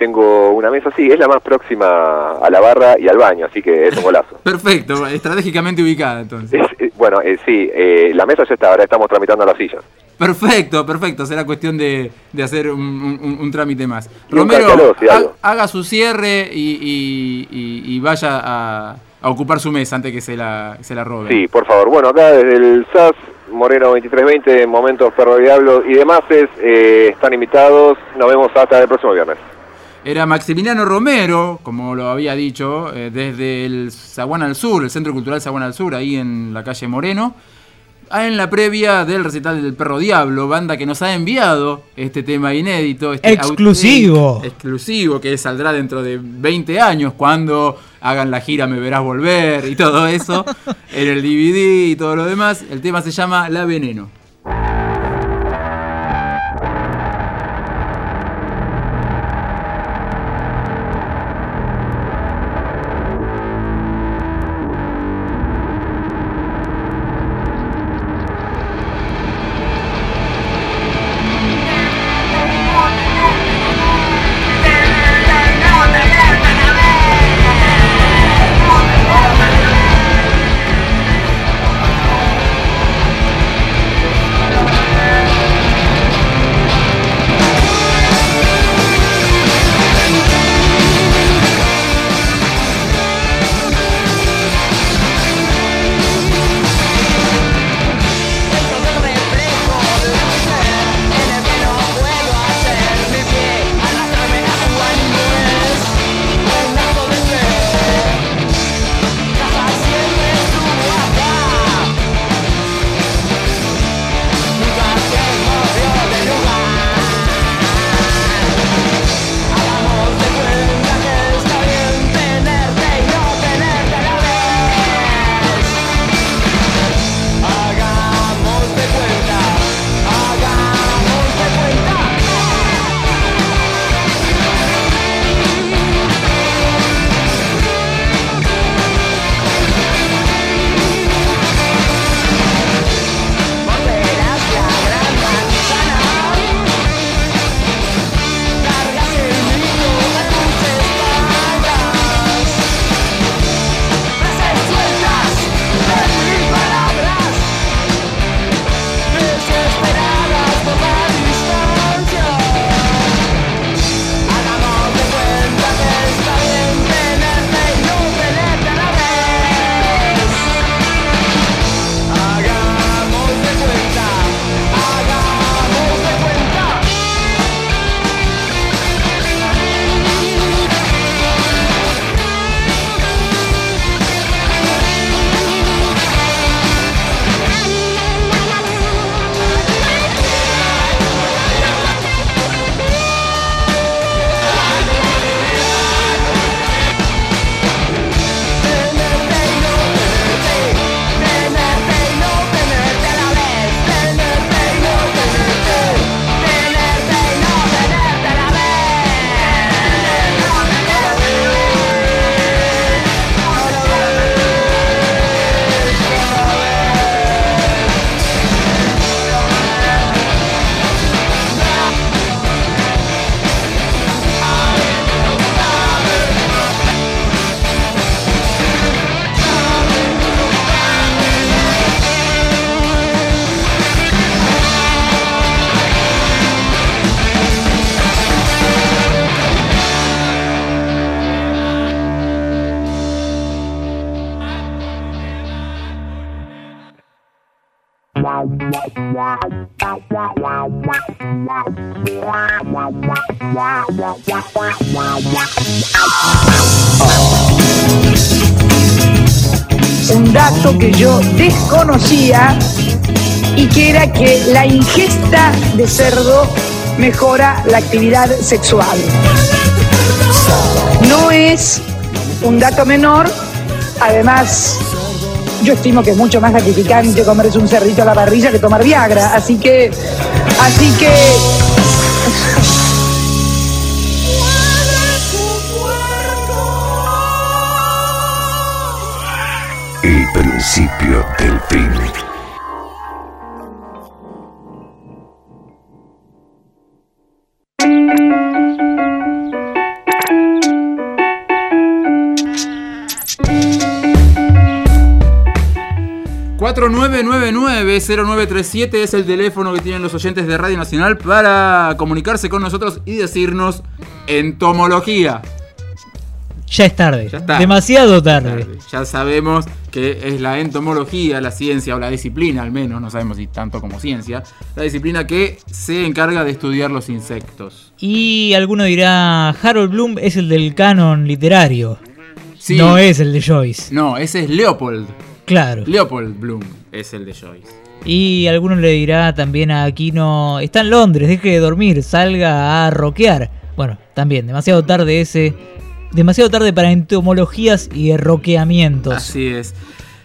Tengo una mesa, sí, es la más próxima a la barra y al baño, así que es un golazo. Perfecto, estratégicamente ubicada entonces. Es- bueno, eh, sí, eh, la mesa ya está, ahora estamos tramitando las sillas. Perfecto, perfecto. Será cuestión de, de hacer un, un- un trámite más. Romero, ha- algo. haga su cierre y, y- y- y vaya a, a ocupar su mesa antes que se la, se la roben. Sí, por favor. Bueno, acá desde el SAS, Moreno 2320, Momentos Perro Diablo y demás eh, están invitados. Nos vemos hasta el próximo viernes. Era Maximiliano Romero, como lo había dicho, eh, desde el Zaguán al Sur, el Centro Cultural Zaguán al Sur, ahí en la calle Moreno. En la previa del recital del Perro Diablo, banda que nos ha enviado este tema inédito. Este Exclusivo. exclusivo que saldrá dentro de 20 años cuando hagan la gira Me Verás Volver y todo eso. en el DVD y todo lo demás. El tema se llama La Veneno. Y que era que la ingesta de cerdo mejora la actividad sexual. No es un dato menor, además yo estimo que es mucho más gratificante comerse un cerdito a la parrilla que tomar Viagra, así que, así que... principio del fin. 4999-0937 es el teléfono que tienen los oyentes de Radio Nacional para comunicarse con nosotros y decirnos entomología. Ya es tarde. Demasiado tarde. Ya sabemos que es la entomología, la ciencia o la disciplina al menos, no sabemos si tanto como ciencia, la disciplina que se encarga de estudiar los insectos. Y alguno dirá, Harold Bloom es el del canon literario. No es el de Joyce. No, ese es Leopold. Claro. Leopold Bloom es el de Joyce. Y alguno le dirá también a Aquino, está en Londres, deje de dormir, salga a roquear. Bueno, también, demasiado tarde ese, demasiado tarde para entomologías y roqueamientos. Así es.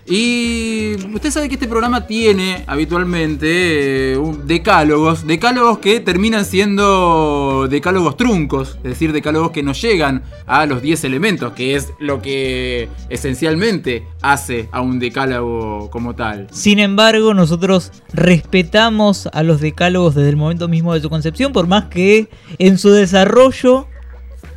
Y usted sabe que este programa tiene habitualmente eh, decálogos, decálogos que terminan siendo decálogos truncos, es decir, decálogos que no llegan a los 10 elementos, que es lo que esencialmente hace a un decálogo como tal. Sin embargo, nosotros respetamos a los decálogos desde el momento mismo de su concepción, por más que en su desarrollo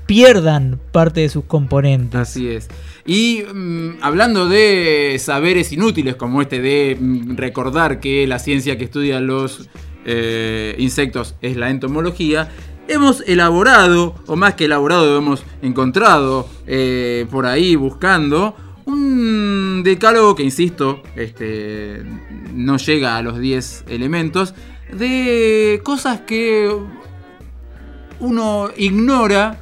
pierdan parte de sus componentes. Así es. Y mm, hablando de saberes inútiles como este de mm, recordar que la ciencia que estudia los eh, insectos es la entomología, hemos elaborado, o más que elaborado, hemos encontrado eh, por ahí buscando un decálogo que, insisto, este, no llega a los 10 elementos, de cosas que uno ignora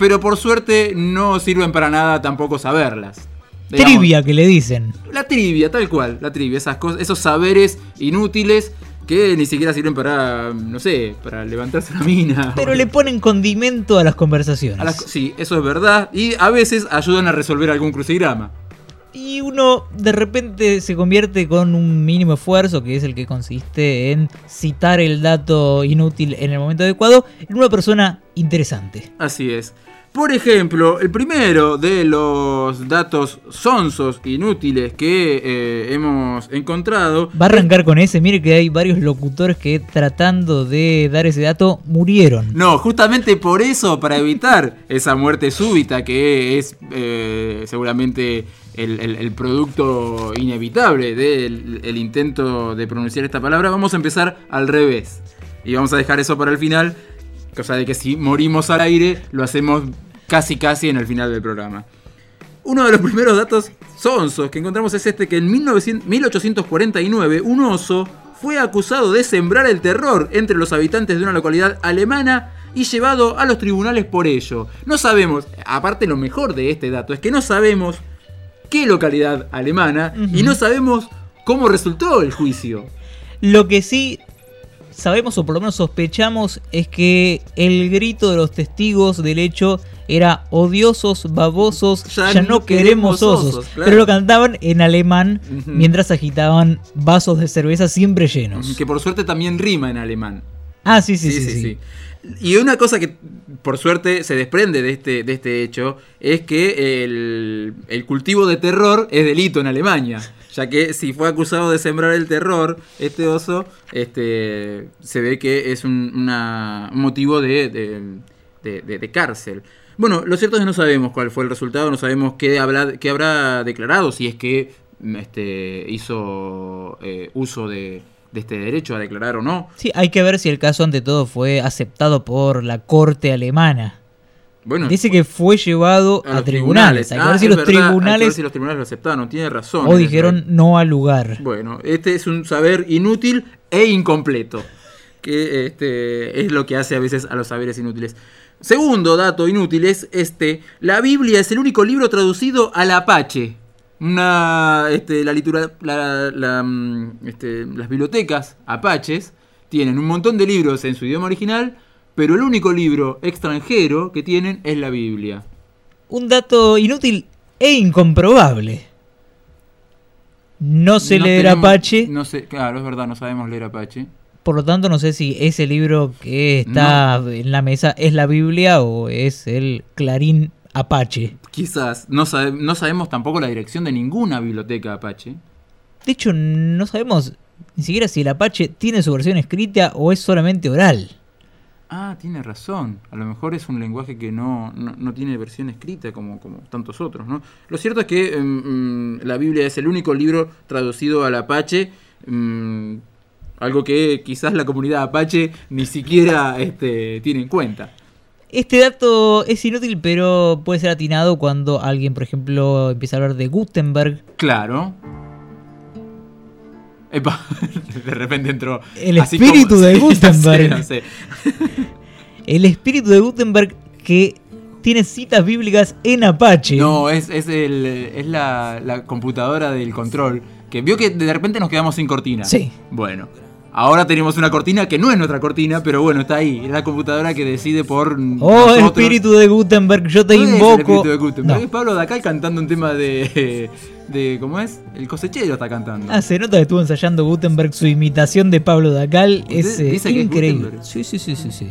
pero por suerte no sirven para nada tampoco saberlas. trivia que le dicen. La trivia, tal cual, la trivia, esas cosas, esos saberes inútiles que ni siquiera sirven para, no sé, para levantarse la mina. Pero le ponen condimento a las conversaciones. sí, eso es verdad. Y a veces ayudan a resolver algún crucigrama. Y uno de repente se convierte con un mínimo esfuerzo, que es el que consiste en citar el dato inútil en el momento adecuado, en una persona interesante. Así es. Por ejemplo, el primero de los datos sonsos inútiles que eh, hemos encontrado. Va a arrancar con ese. Mire que hay varios locutores que tratando de dar ese dato murieron. No, justamente por eso, para evitar esa muerte súbita que es eh, seguramente el, producto inevitable del intento de pronunciar esta palabra, vamos a empezar al revés. Y vamos a dejar eso para el final Cosa de que si morimos al aire, lo hacemos casi casi en el final del programa. Uno de los primeros datos sonsos que encontramos es este que en 1849 un oso fue acusado de sembrar el terror entre los habitantes de una localidad alemana y llevado a los tribunales por ello. No sabemos, aparte lo mejor de este dato es que no sabemos qué localidad alemana y no sabemos cómo resultó el juicio. Lo que sí sabemos o por lo menos sospechamos es que el grito de los testigos del hecho era odiosos, babosos, ya, no queremos osos. Pero lo cantaban en alemán mientras agitaban vasos de cerveza siempre llenos. Que por suerte también rima en alemán. Ah, sí, sí, sí. sí, Y una cosa que por suerte se desprende de este, de este hecho es que el, el cultivo de terror es delito en Alemania ya que si fue acusado de sembrar el terror, este oso, este, se ve que es un, motivo de, de, cárcel. Bueno, lo cierto es que no sabemos cuál fue el resultado, no sabemos qué, qué habrá declarado, si es que este, hizo eh, uso de, de este derecho a declarar o no. Sí, hay que ver si el caso ante todo fue aceptado por la corte alemana. Dice que fue llevado a, tribunales. Hay que ver si los tribunales. lo aceptaron, tiene razón. O dijeron no al lugar. Bueno, este es un saber inútil e incompleto. Que este, es lo que hace a veces a los saberes inútiles. Segundo dato inútil es este. La Biblia es el único libro traducido al apache. Una, este, la, la, la, mm, este, las bibliotecas apaches tienen un montón de libros en su idioma original, pero el único libro extranjero que tienen es la Biblia. Un dato inútil e incomprobable. No sé leer Apache. No sé, claro, es verdad, no sabemos leer Apache. Por lo tanto, no sé si ese libro que está en la mesa es la Biblia o es el Clarín Apache. Quizás. No, no sabemos tampoco la dirección de ninguna biblioteca Apache. De hecho, no sabemos ni siquiera si el Apache tiene su versión escrita o es solamente oral. Ah, tiene razón. A lo mejor es un lenguaje que no, no, tiene versión escrita como, como tantos otros, ¿no? Lo cierto es que em, mm, la Biblia es el único libro traducido al Apache. Mm, algo que quizás la comunidad Apache ni siquiera este, tiene en cuenta. Este dato es inútil, pero puede ser atinado cuando alguien, por ejemplo, empieza a hablar de Gutenberg. Claro. Epa, de repente entró. El espíritu de Gutenberg. el espíritu de Gutenberg que tiene citas bíblicas en Apache. No, es, es, el, es la, la, computadora del control. Que vio que de repente nos quedamos sin cortina. Sí. Bueno. Ahora tenemos una cortina que no es nuestra cortina, pero bueno, está ahí. Es la computadora que decide por. Oh, espíritu de Gutenberg, yo te invoco. Es espíritu de Gutenberg. Es Pablo Dacal cantando un tema de, de. ¿Cómo es? El cosechero está cantando. Ah, se nota que estuvo ensayando Gutenberg. Su imitación de Pablo Dacal es eh, increíble. sí, sí, sí, sí. sí.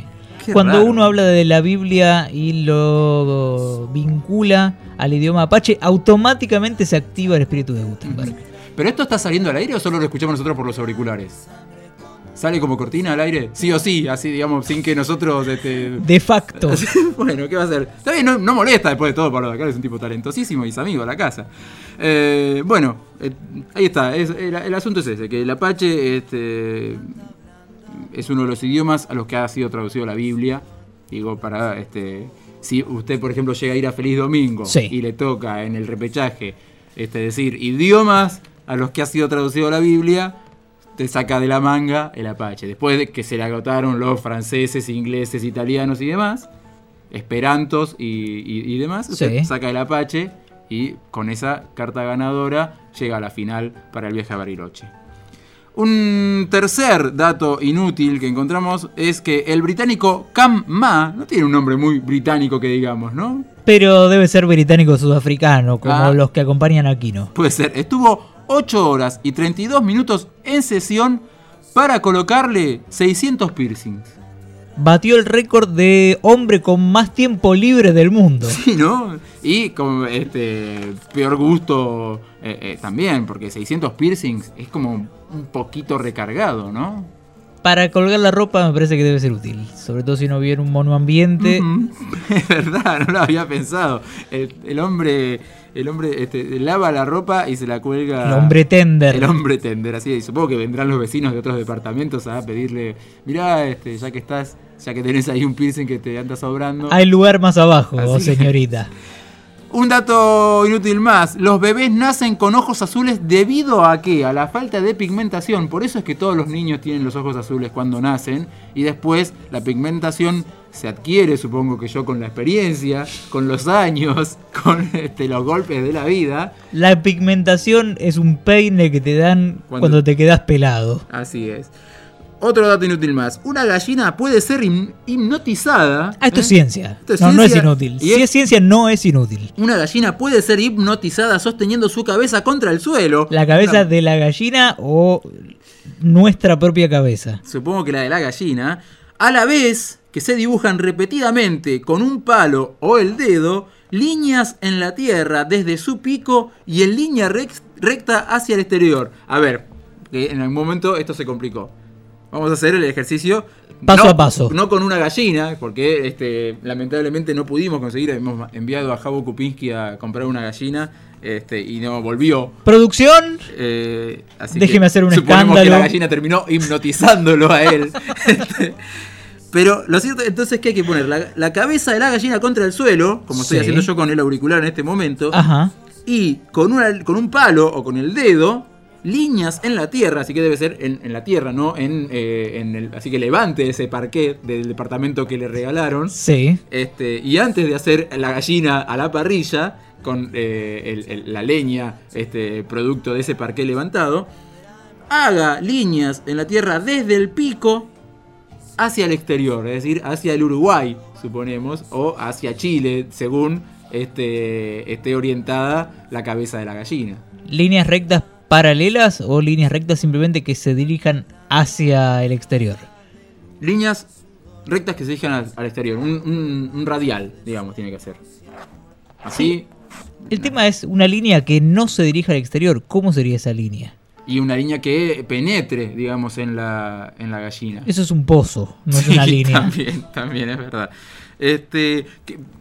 Cuando uno habla de la Biblia y lo vincula al idioma apache, automáticamente se activa el espíritu de Gutenberg. ¿Pero esto está saliendo al aire o solo lo escuchamos nosotros por los auriculares? ¿Sale como cortina al aire? Sí o sí, así digamos, sin que nosotros... Este... De facto. bueno, ¿qué va a hacer? Está bien, no, molesta después de todo, Pablo es un tipo talentosísimo y es amigo de la casa. Eh, bueno, eh, ahí está, el, asunto es ese, que el Apache este, es uno de los idiomas a los que ha sido traducido la Biblia. Digo, para este... Si usted, por ejemplo, llega a ir a Feliz Domingo y le toca en el repechaje este, decir idiomas a los que ha sido traducido la Biblia, te saca de la manga el Apache. Después de que se le agotaron los franceses, ingleses, italianos y demás, esperantos y, demás, se saca el Apache y con esa carta ganadora llega a la final para el viaje a Bariloche. Un tercer dato inútil que encontramos es que el británico Cam Ma, no tiene un nombre muy británico que digamos, ¿no? Pero debe ser británico sudafricano, como ah. los que acompañan a Kino. Puede ser. Estuvo 8 horas y 32 minutos en sesión para colocarle 600 piercings. Batió el récord de hombre con más tiempo libre del mundo. Sí, ¿no? Y con este peor gusto eh, eh, también, porque 600 piercings es como un poquito recargado, ¿no? Para colgar la ropa me parece que debe ser útil, sobre todo si no viene un monoambiente. Es verdad, no lo había pensado. el hombre el hombre este, lava la ropa y se la cuelga. El hombre tender. El hombre tender, así. Y supongo que vendrán los vecinos de otros departamentos a pedirle, mirá, este, ya que estás, ya que tenés ahí un piercing que te anda sobrando. Hay lugar más abajo, señorita. Un dato inútil más, los bebés nacen con ojos azules debido a qué? A la falta de pigmentación. Por eso es que todos los niños tienen los ojos azules cuando nacen y después la pigmentación se adquiere, supongo que yo con la experiencia, con los años, con este, los golpes de la vida. La pigmentación es un peine que te dan cuando, te quedas pelado. Así es. Otro dato inútil más. Una gallina puede ser hipnotizada. Ah, esto es ¿eh? ciencia. no, no es inútil. si es, ciencia, no es inútil. Una gallina puede ser hipnotizada sosteniendo su cabeza contra el suelo. ¿La cabeza de la gallina o nuestra propia cabeza? Supongo que la de la gallina. A la vez que se dibujan repetidamente con un palo o el dedo líneas en la tierra desde su pico y en línea recta hacia el exterior. A ver, en algún momento esto se complicó. Vamos a hacer el ejercicio paso a paso. No con una gallina, porque este, lamentablemente no pudimos conseguir. Hemos enviado a Javo Kupinski a comprar una gallina este, y no volvió. ¿Producción? Eh, Déjeme hacer un escándalo. que la gallina terminó hipnotizándolo a él. Este, pero lo cierto entonces es que hay que poner la, cabeza de la gallina contra el suelo, como estoy haciendo yo con el auricular en este momento, Ajá. y con, una, con un palo o con el dedo líneas en la tierra, así que debe ser en, la tierra, no en, eh, en, el. Así que levante ese parquet del departamento que le regalaron. Sí. Este, y antes de hacer la gallina a la parrilla, con eh, la leña, este, producto de ese parquet levantado, haga líneas en la tierra desde el pico hacia el exterior, es decir, hacia el Uruguay, suponemos, o hacia Chile, según este, esté orientada la cabeza de la gallina. Líneas rectas paralelas o líneas rectas simplemente que se dirijan hacia el exterior? Líneas rectas que se dirijan al, exterior, un, radial, digamos, tiene que ser. Así. El tema es una línea que no se dirija al exterior. ¿Cómo sería esa línea? Y una línea que penetre, digamos, en la, en la gallina. Eso es un pozo, no es una línea. También, también es verdad. Este,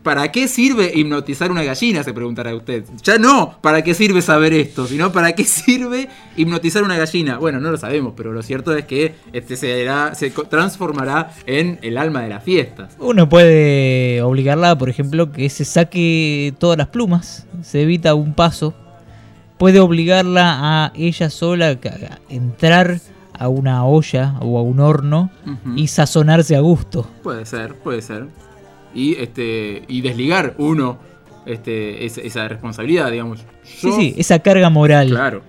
¿Para qué sirve hipnotizar una gallina? Se preguntará usted. Ya no, ¿para qué sirve saber esto? Sino, ¿para qué sirve hipnotizar una gallina? Bueno, no lo sabemos, pero lo cierto es que este se, se transformará en el alma de las fiestas. Uno puede obligarla, por ejemplo, que se saque todas las plumas, se evita un paso. Puede obligarla a ella sola a entrar a una olla o a un horno y sazonarse a gusto. Puede ser, puede ser y, este, y desligar uno este, esa, responsabilidad, digamos. sí, sí, esa carga moral. Claro.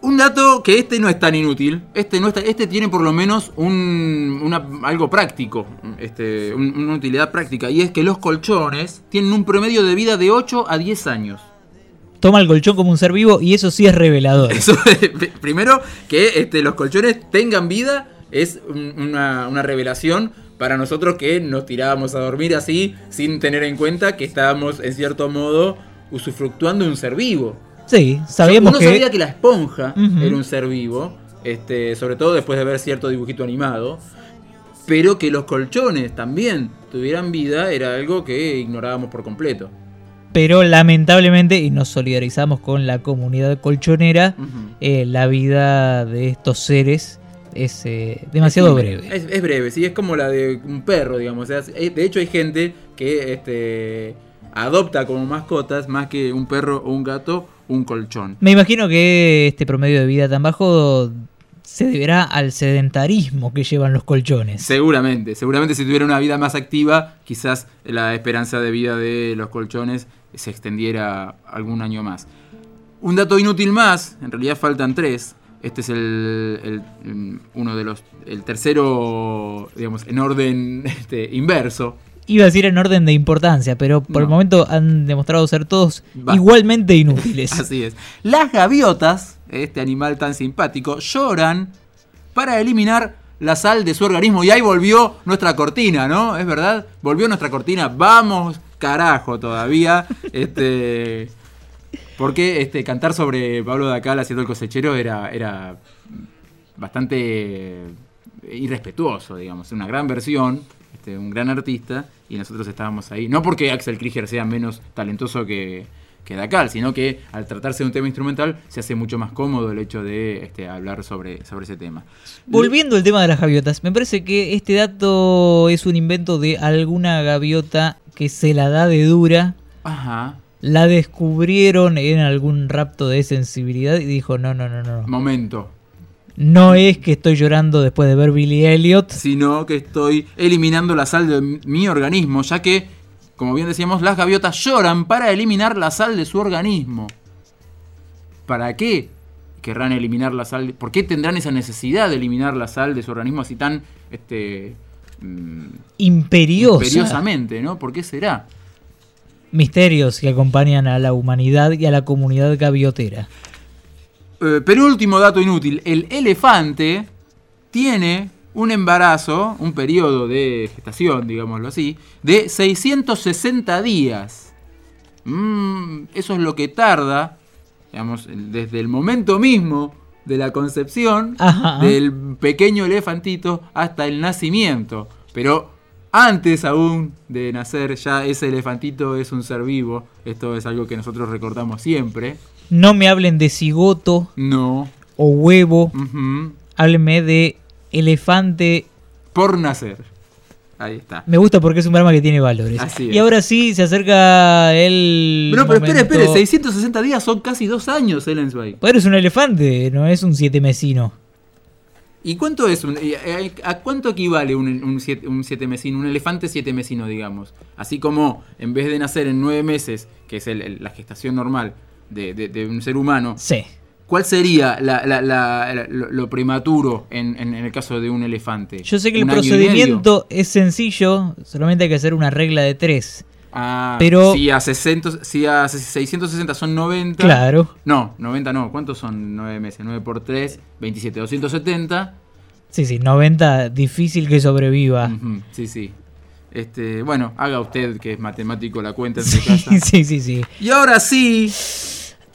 Un dato que este no es tan inútil, este, no está, este tiene por lo menos un, algo práctico, este, una utilidad práctica, y es que los colchones tienen un promedio de vida de 8 a 10 años. Toma el colchón como un ser vivo y eso sí es revelador. Eso, primero, que este, los colchones tengan vida es una, una revelación para nosotros que nos tirábamos a dormir así, sin tener en cuenta que estábamos, en cierto modo, usufructuando un ser vivo. Sí, sabíamos Uno sabía que la esponja era un ser vivo, este, sobre todo después de ver cierto dibujito animado, pero que los colchones también tuvieran vida era algo que ignorábamos por completo. Pero lamentablemente, y nos solidarizamos con la comunidad colchonera, eh, la vida de estos seres es eh, demasiado breve. Es, breve, sí, es como la de un perro, digamos. de hecho, hay gente que este, adopta como mascotas, más que un perro o un gato, un colchón. Me imagino que este promedio de vida tan bajo se deberá al sedentarismo que llevan los colchones. Seguramente, seguramente si tuviera una vida más activa, quizás la esperanza de vida de los colchones se extendiera algún año más. Un dato inútil más, en realidad faltan tres, este es el, uno de los. El tercero, digamos, en orden este, inverso. Iba a decir en orden de importancia, pero por el momento han demostrado ser todos igualmente inútiles. Así es. Las gaviotas, este animal tan simpático, lloran para eliminar la sal de su organismo. Y ahí volvió nuestra cortina, ¿no? ¿Es verdad? Volvió nuestra cortina. Vamos, carajo, todavía. Este. Porque este, cantar sobre Pablo Dacal haciendo el cosechero era, era bastante irrespetuoso, digamos. Una gran versión, este, un gran artista, y nosotros estábamos ahí. No porque Axel Krieger sea menos talentoso que, que Dacal, sino que al tratarse de un tema instrumental se hace mucho más cómodo el hecho de este, hablar sobre, sobre ese tema. Volviendo al tema de las gaviotas, me parece que este dato es un invento de alguna gaviota que se la da de dura. Ajá la descubrieron en algún rapto de sensibilidad y dijo, no, no, no, no. Momento. No es que estoy llorando después de ver Billy Elliot. Sino que estoy eliminando la sal de mi organismo, ya que, como bien decíamos, las gaviotas lloran para eliminar la sal de su organismo. ¿Para qué querrán eliminar la sal? ¿Por qué tendrán esa necesidad de eliminar la sal de su organismo así tan... Este, mm, Imperiosa. imperiosamente, ¿no? ¿Por qué será? misterios que acompañan a la humanidad y a la comunidad gaviotera. Eh, pero último dato inútil, el elefante tiene un embarazo, un periodo de gestación, digámoslo así, de 660 días. Mm, eso es lo que tarda, digamos, desde el momento mismo de la concepción del pequeño elefantito hasta el nacimiento. Pero antes aún de nacer, ya ese elefantito es un ser vivo. Esto es algo que nosotros recordamos siempre. No me hablen de cigoto. No. O huevo. Háblenme de elefante. Por nacer. Ahí está. Me gusta porque es un programa que tiene valores. Así es. Y ahora sí se acerca el. No, pero espere, momento- espere, 660 días son casi dos años, Zweig. Pero es un elefante, no es un siete mesino. ¿Y cuánto es? un- eh, ¿A cuánto equivale un, un, siete, un siete mesino? Un elefante siete mesino, digamos. Así como en vez de nacer en nueve meses, que es el- el- la gestación normal de, de- de un ser humano, Sí. ¿Cuál sería la- la- la- la- lo, lo prematuro en, en- en el caso de un elefante? Yo sé que el ¿Un año y procedimiento es sencillo, solamente hay que hacer una regla de tres. Ah, Pero- si a, 60, si a 660 son 90. Claro. No, 90 no. ¿Cuántos son 9 meses? 9 por 3, 27. 270. Sí, sí, 90, difícil que sobreviva. Sí, sí. Este, bueno, haga usted que es matemático la cuenta en su casa. Sí, sí, sí. Y ahora sí,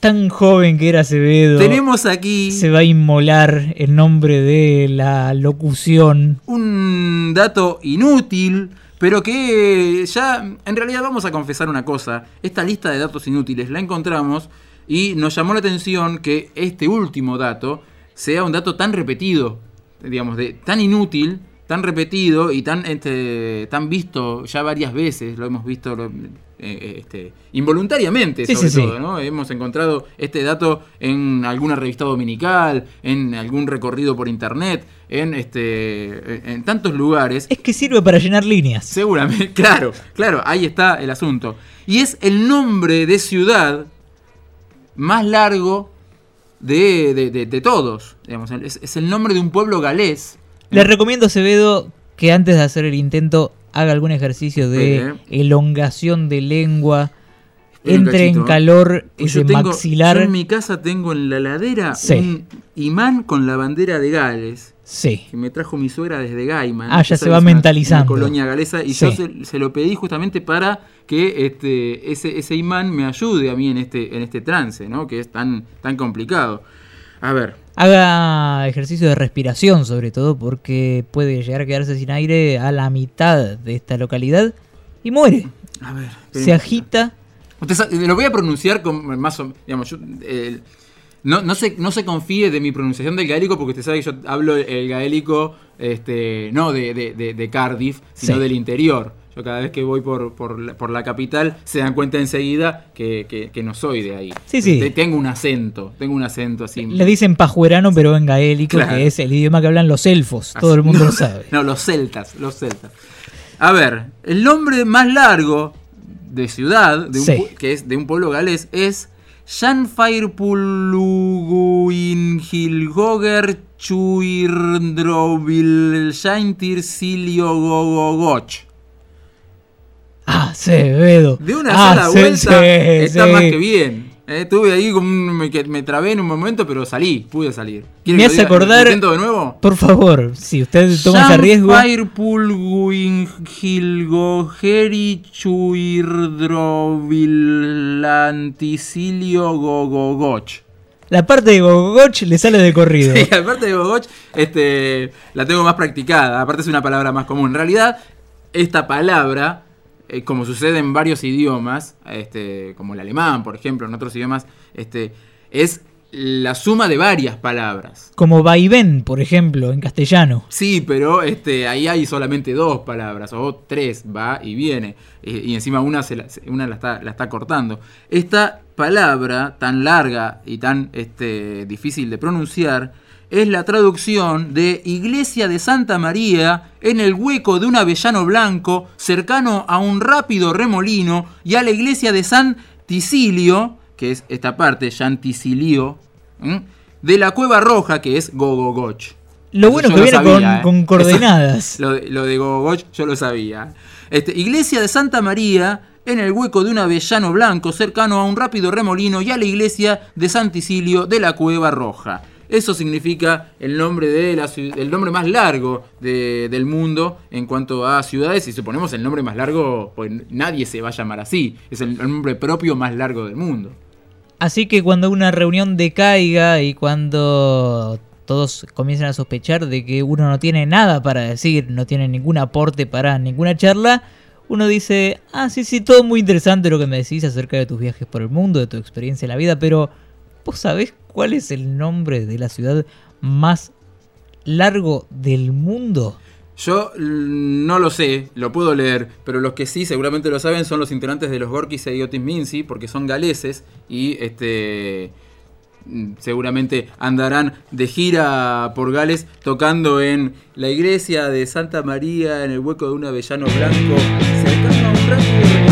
Tan joven que era Acevedo. tenemos aquí Se va a inmolar el nombre de la locución. un dato inútil, pero que ya, en realidad vamos a confesar una cosa. Esta lista de datos inútiles la encontramos y nos llamó la atención que este último dato sea un dato tan repetido, digamos, de tan inútil, tan repetido y tan, este, tan visto ya varias veces. Lo hemos visto lo- eh, este, involuntariamente, Sí, sobre sí, sí. todo, ¿no? Hemos encontrado este dato en alguna revista dominical, en algún recorrido por internet, en este, en tantos lugares. Es que sirve para llenar líneas. Seguramente, claro, claro, ahí está el asunto. Y es el nombre de ciudad más largo de, de- de- de todos. Digamos, es, es el nombre de un pueblo galés. Le recomiendo a Acevedo que antes de hacer el intento haga algún ejercicio de Espere, elongación de lengua, entre en calor ese yo tengo- maxilar. yo en mi casa tengo en la ladera Sí. un imán con la bandera de Gales. Sí. Que me trajo mi suegra desde Gaiman. Ah, ya se va mentalizando. Una colonia galesa. Y Sí. yo se, se lo pedí justamente para que este, ese, ese imán me ayude a mí en este, en este trance, ¿no? Que es tan, tan complicado. A ver. Haga ejercicio de respiración, sobre todo, porque puede llegar a quedarse sin aire a la mitad de esta localidad y muere. A ver. Se agita. Usted sa- lo voy a pronunciar con más o digamos, yo, eh, no, no, se, no se confíe de mi pronunciación del gaélico porque usted sabe que yo hablo el gaélico este, no de, de- de- de Cardiff, sino Sí. del interior. Yo cada vez que voy por, por, la, por la capital se dan cuenta enseguida que, que- que no soy de ahí. Sí, sí. Te- Tengo un acento, tengo un acento así. Le dicen pajuerano, pero en gaélico, Claro. que es el idioma que hablan los elfos. Todo el mundo lo sabe. No, los celtas, los celtas. A ver, el nombre más largo de ciudad, de un Sí. que es de un pueblo galés, es Shanfairpuluguinhilgoger Chuirdrovil Shaintir Silio Gogogoch. Acevedo. De una Ah, sola sí, vuelta sí, está sí. más que bien. Eh, Estuve ahí me, me trabé en un momento, pero salí, pude salir. ¿Quiere Me hace acordar. ¿Lo intento de nuevo? Por favor, si usted toma ese riesgo. Gogogoch. La parte de Gogoch le sale de corrido. Sí, aparte de Gogoch, este, la tengo más practicada. Aparte es una palabra más común. En realidad, esta palabra, eh, como sucede en varios idiomas, este, como el alemán, por ejemplo, en otros idiomas, este, es la suma de varias palabras. Como vaivén, por ejemplo, en castellano. Sí, pero este, ahí hay solamente dos palabras, o tres, va y viene. Eh, y encima una, se la, una la, está, la está cortando. Esta palabra tan larga y tan este, difícil de pronunciar es la traducción de Iglesia de Santa María en el hueco de un avellano blanco cercano a un rápido remolino y a la iglesia de San Ticilio, que es esta parte, Chanticilio, ¿m? de la Cueva Roja, que es Gogogoch. Lo bueno Yo que viene con, ¿eh? con coordenadas. Lo, de- lo de Gogogoch yo lo sabía. Este, iglesia de Santa María en el hueco de un avellano blanco cercano a un rápido remolino y a la iglesia de San Ticilio de la Cueva Roja. Eso significa el nombre, de la, el nombre más largo de- del mundo en cuanto a ciudades. Y suponemos el nombre más largo, pues nadie se va a llamar así. Es el nombre propio más largo del mundo. Así que cuando una reunión decaiga y cuando todos comiencen a sospechar de que uno no tiene nada para decir, no tiene ningún aporte para ninguna charla, uno dice, ah, sí, sí, todo muy interesante lo que me decís acerca de tus viajes por el mundo, de tu experiencia en la vida, pero ¿vos sabés cuál es el nombre de la ciudad más largo del mundo? Yo no lo sé, lo puedo leer, pero los que sí seguramente lo saben son los integrantes de los Gorkis y Otis porque son galeses y este seguramente andarán de gira por Gales tocando en la iglesia de Santa María en el hueco de un avellano blanco cercano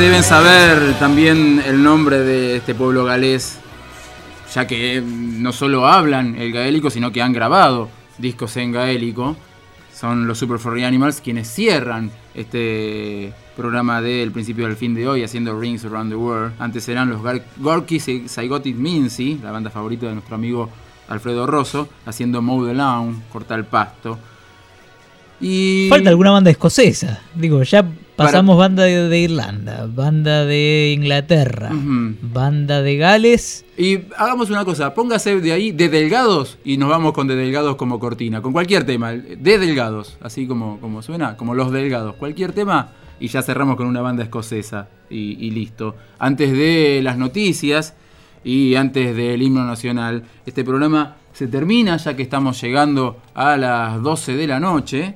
deben saber también el nombre de este pueblo galés, ya que no solo hablan el gaélico, sino que han grabado discos en gaélico, son los Super Furry Animals quienes cierran este programa del principio del fin de hoy haciendo Rings Around the World. Antes eran los Gorky Zygotic Mincy, la banda favorita de nuestro amigo Alfredo Rosso, haciendo Mow the Lawn, cortar el pasto. Y... Falta alguna banda escocesa. Digo, ya pasamos banda de, Irlanda, banda de Inglaterra, banda de Gales. Y hagamos una cosa, póngase de ahí de Delgados y nos vamos con de Delgados como cortina, con cualquier tema, de Delgados, así como, como suena, como los Delgados, cualquier tema y ya cerramos con una banda escocesa y, listo. Antes de las noticias y antes del himno nacional, este programa se termina ya que estamos llegando a las 12 de la noche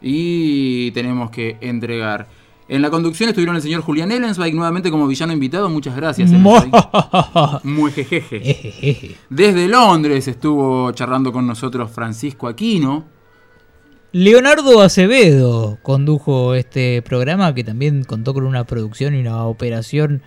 y tenemos que entregar. En la conducción estuvieron el señor Julián Ellensweig nuevamente como villano invitado. Muchas gracias. Muy jejeje. Desde Londres estuvo charlando con nosotros Francisco Aquino. Leonardo Acevedo condujo este programa que también contó con una producción y una operación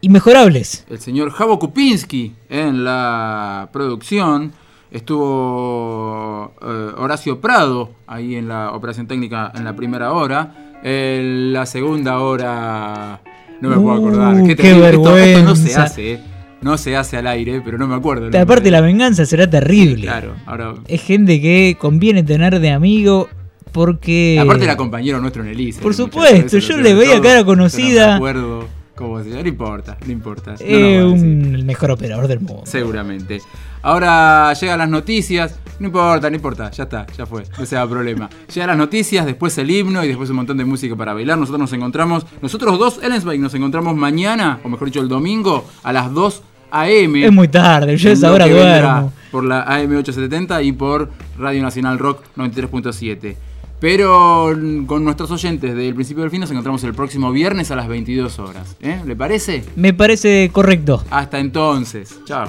inmejorables. El señor Javo Kupinski en la producción. Estuvo eh, Horacio Prado ahí en la operación técnica en la primera hora. En la segunda hora. No me puedo acordar. Uh, qué, vergüenza. no se hace, ¿eh? No se hace al aire, pero no me acuerdo. Aparte, la venganza será terrible. Claro, ahora. Es gente que conviene tener de amigo porque. Aparte, era compañero nuestro en el ICE. Por supuesto, yo le veía cara conocida. No me acuerdo cómo se No importa, no importa. el mejor operador del mundo. Seguramente. Ahora llegan las noticias. No importa, no importa, ya está, ya fue, no sea problema. Llegan las noticias, después el himno y después un montón de música para bailar. Nosotros nos encontramos, nosotros dos, Ellensbike, nos encontramos mañana, o mejor dicho el domingo, a las 2 AM. Es muy tarde, yo esa hora duermo. Por la AM870 y por Radio Nacional Rock 93.7. Pero con nuestros oyentes del principio del fin nos encontramos el próximo viernes a las 22 horas. ¿eh? ¿Le parece? Me parece correcto. Hasta entonces. Chao.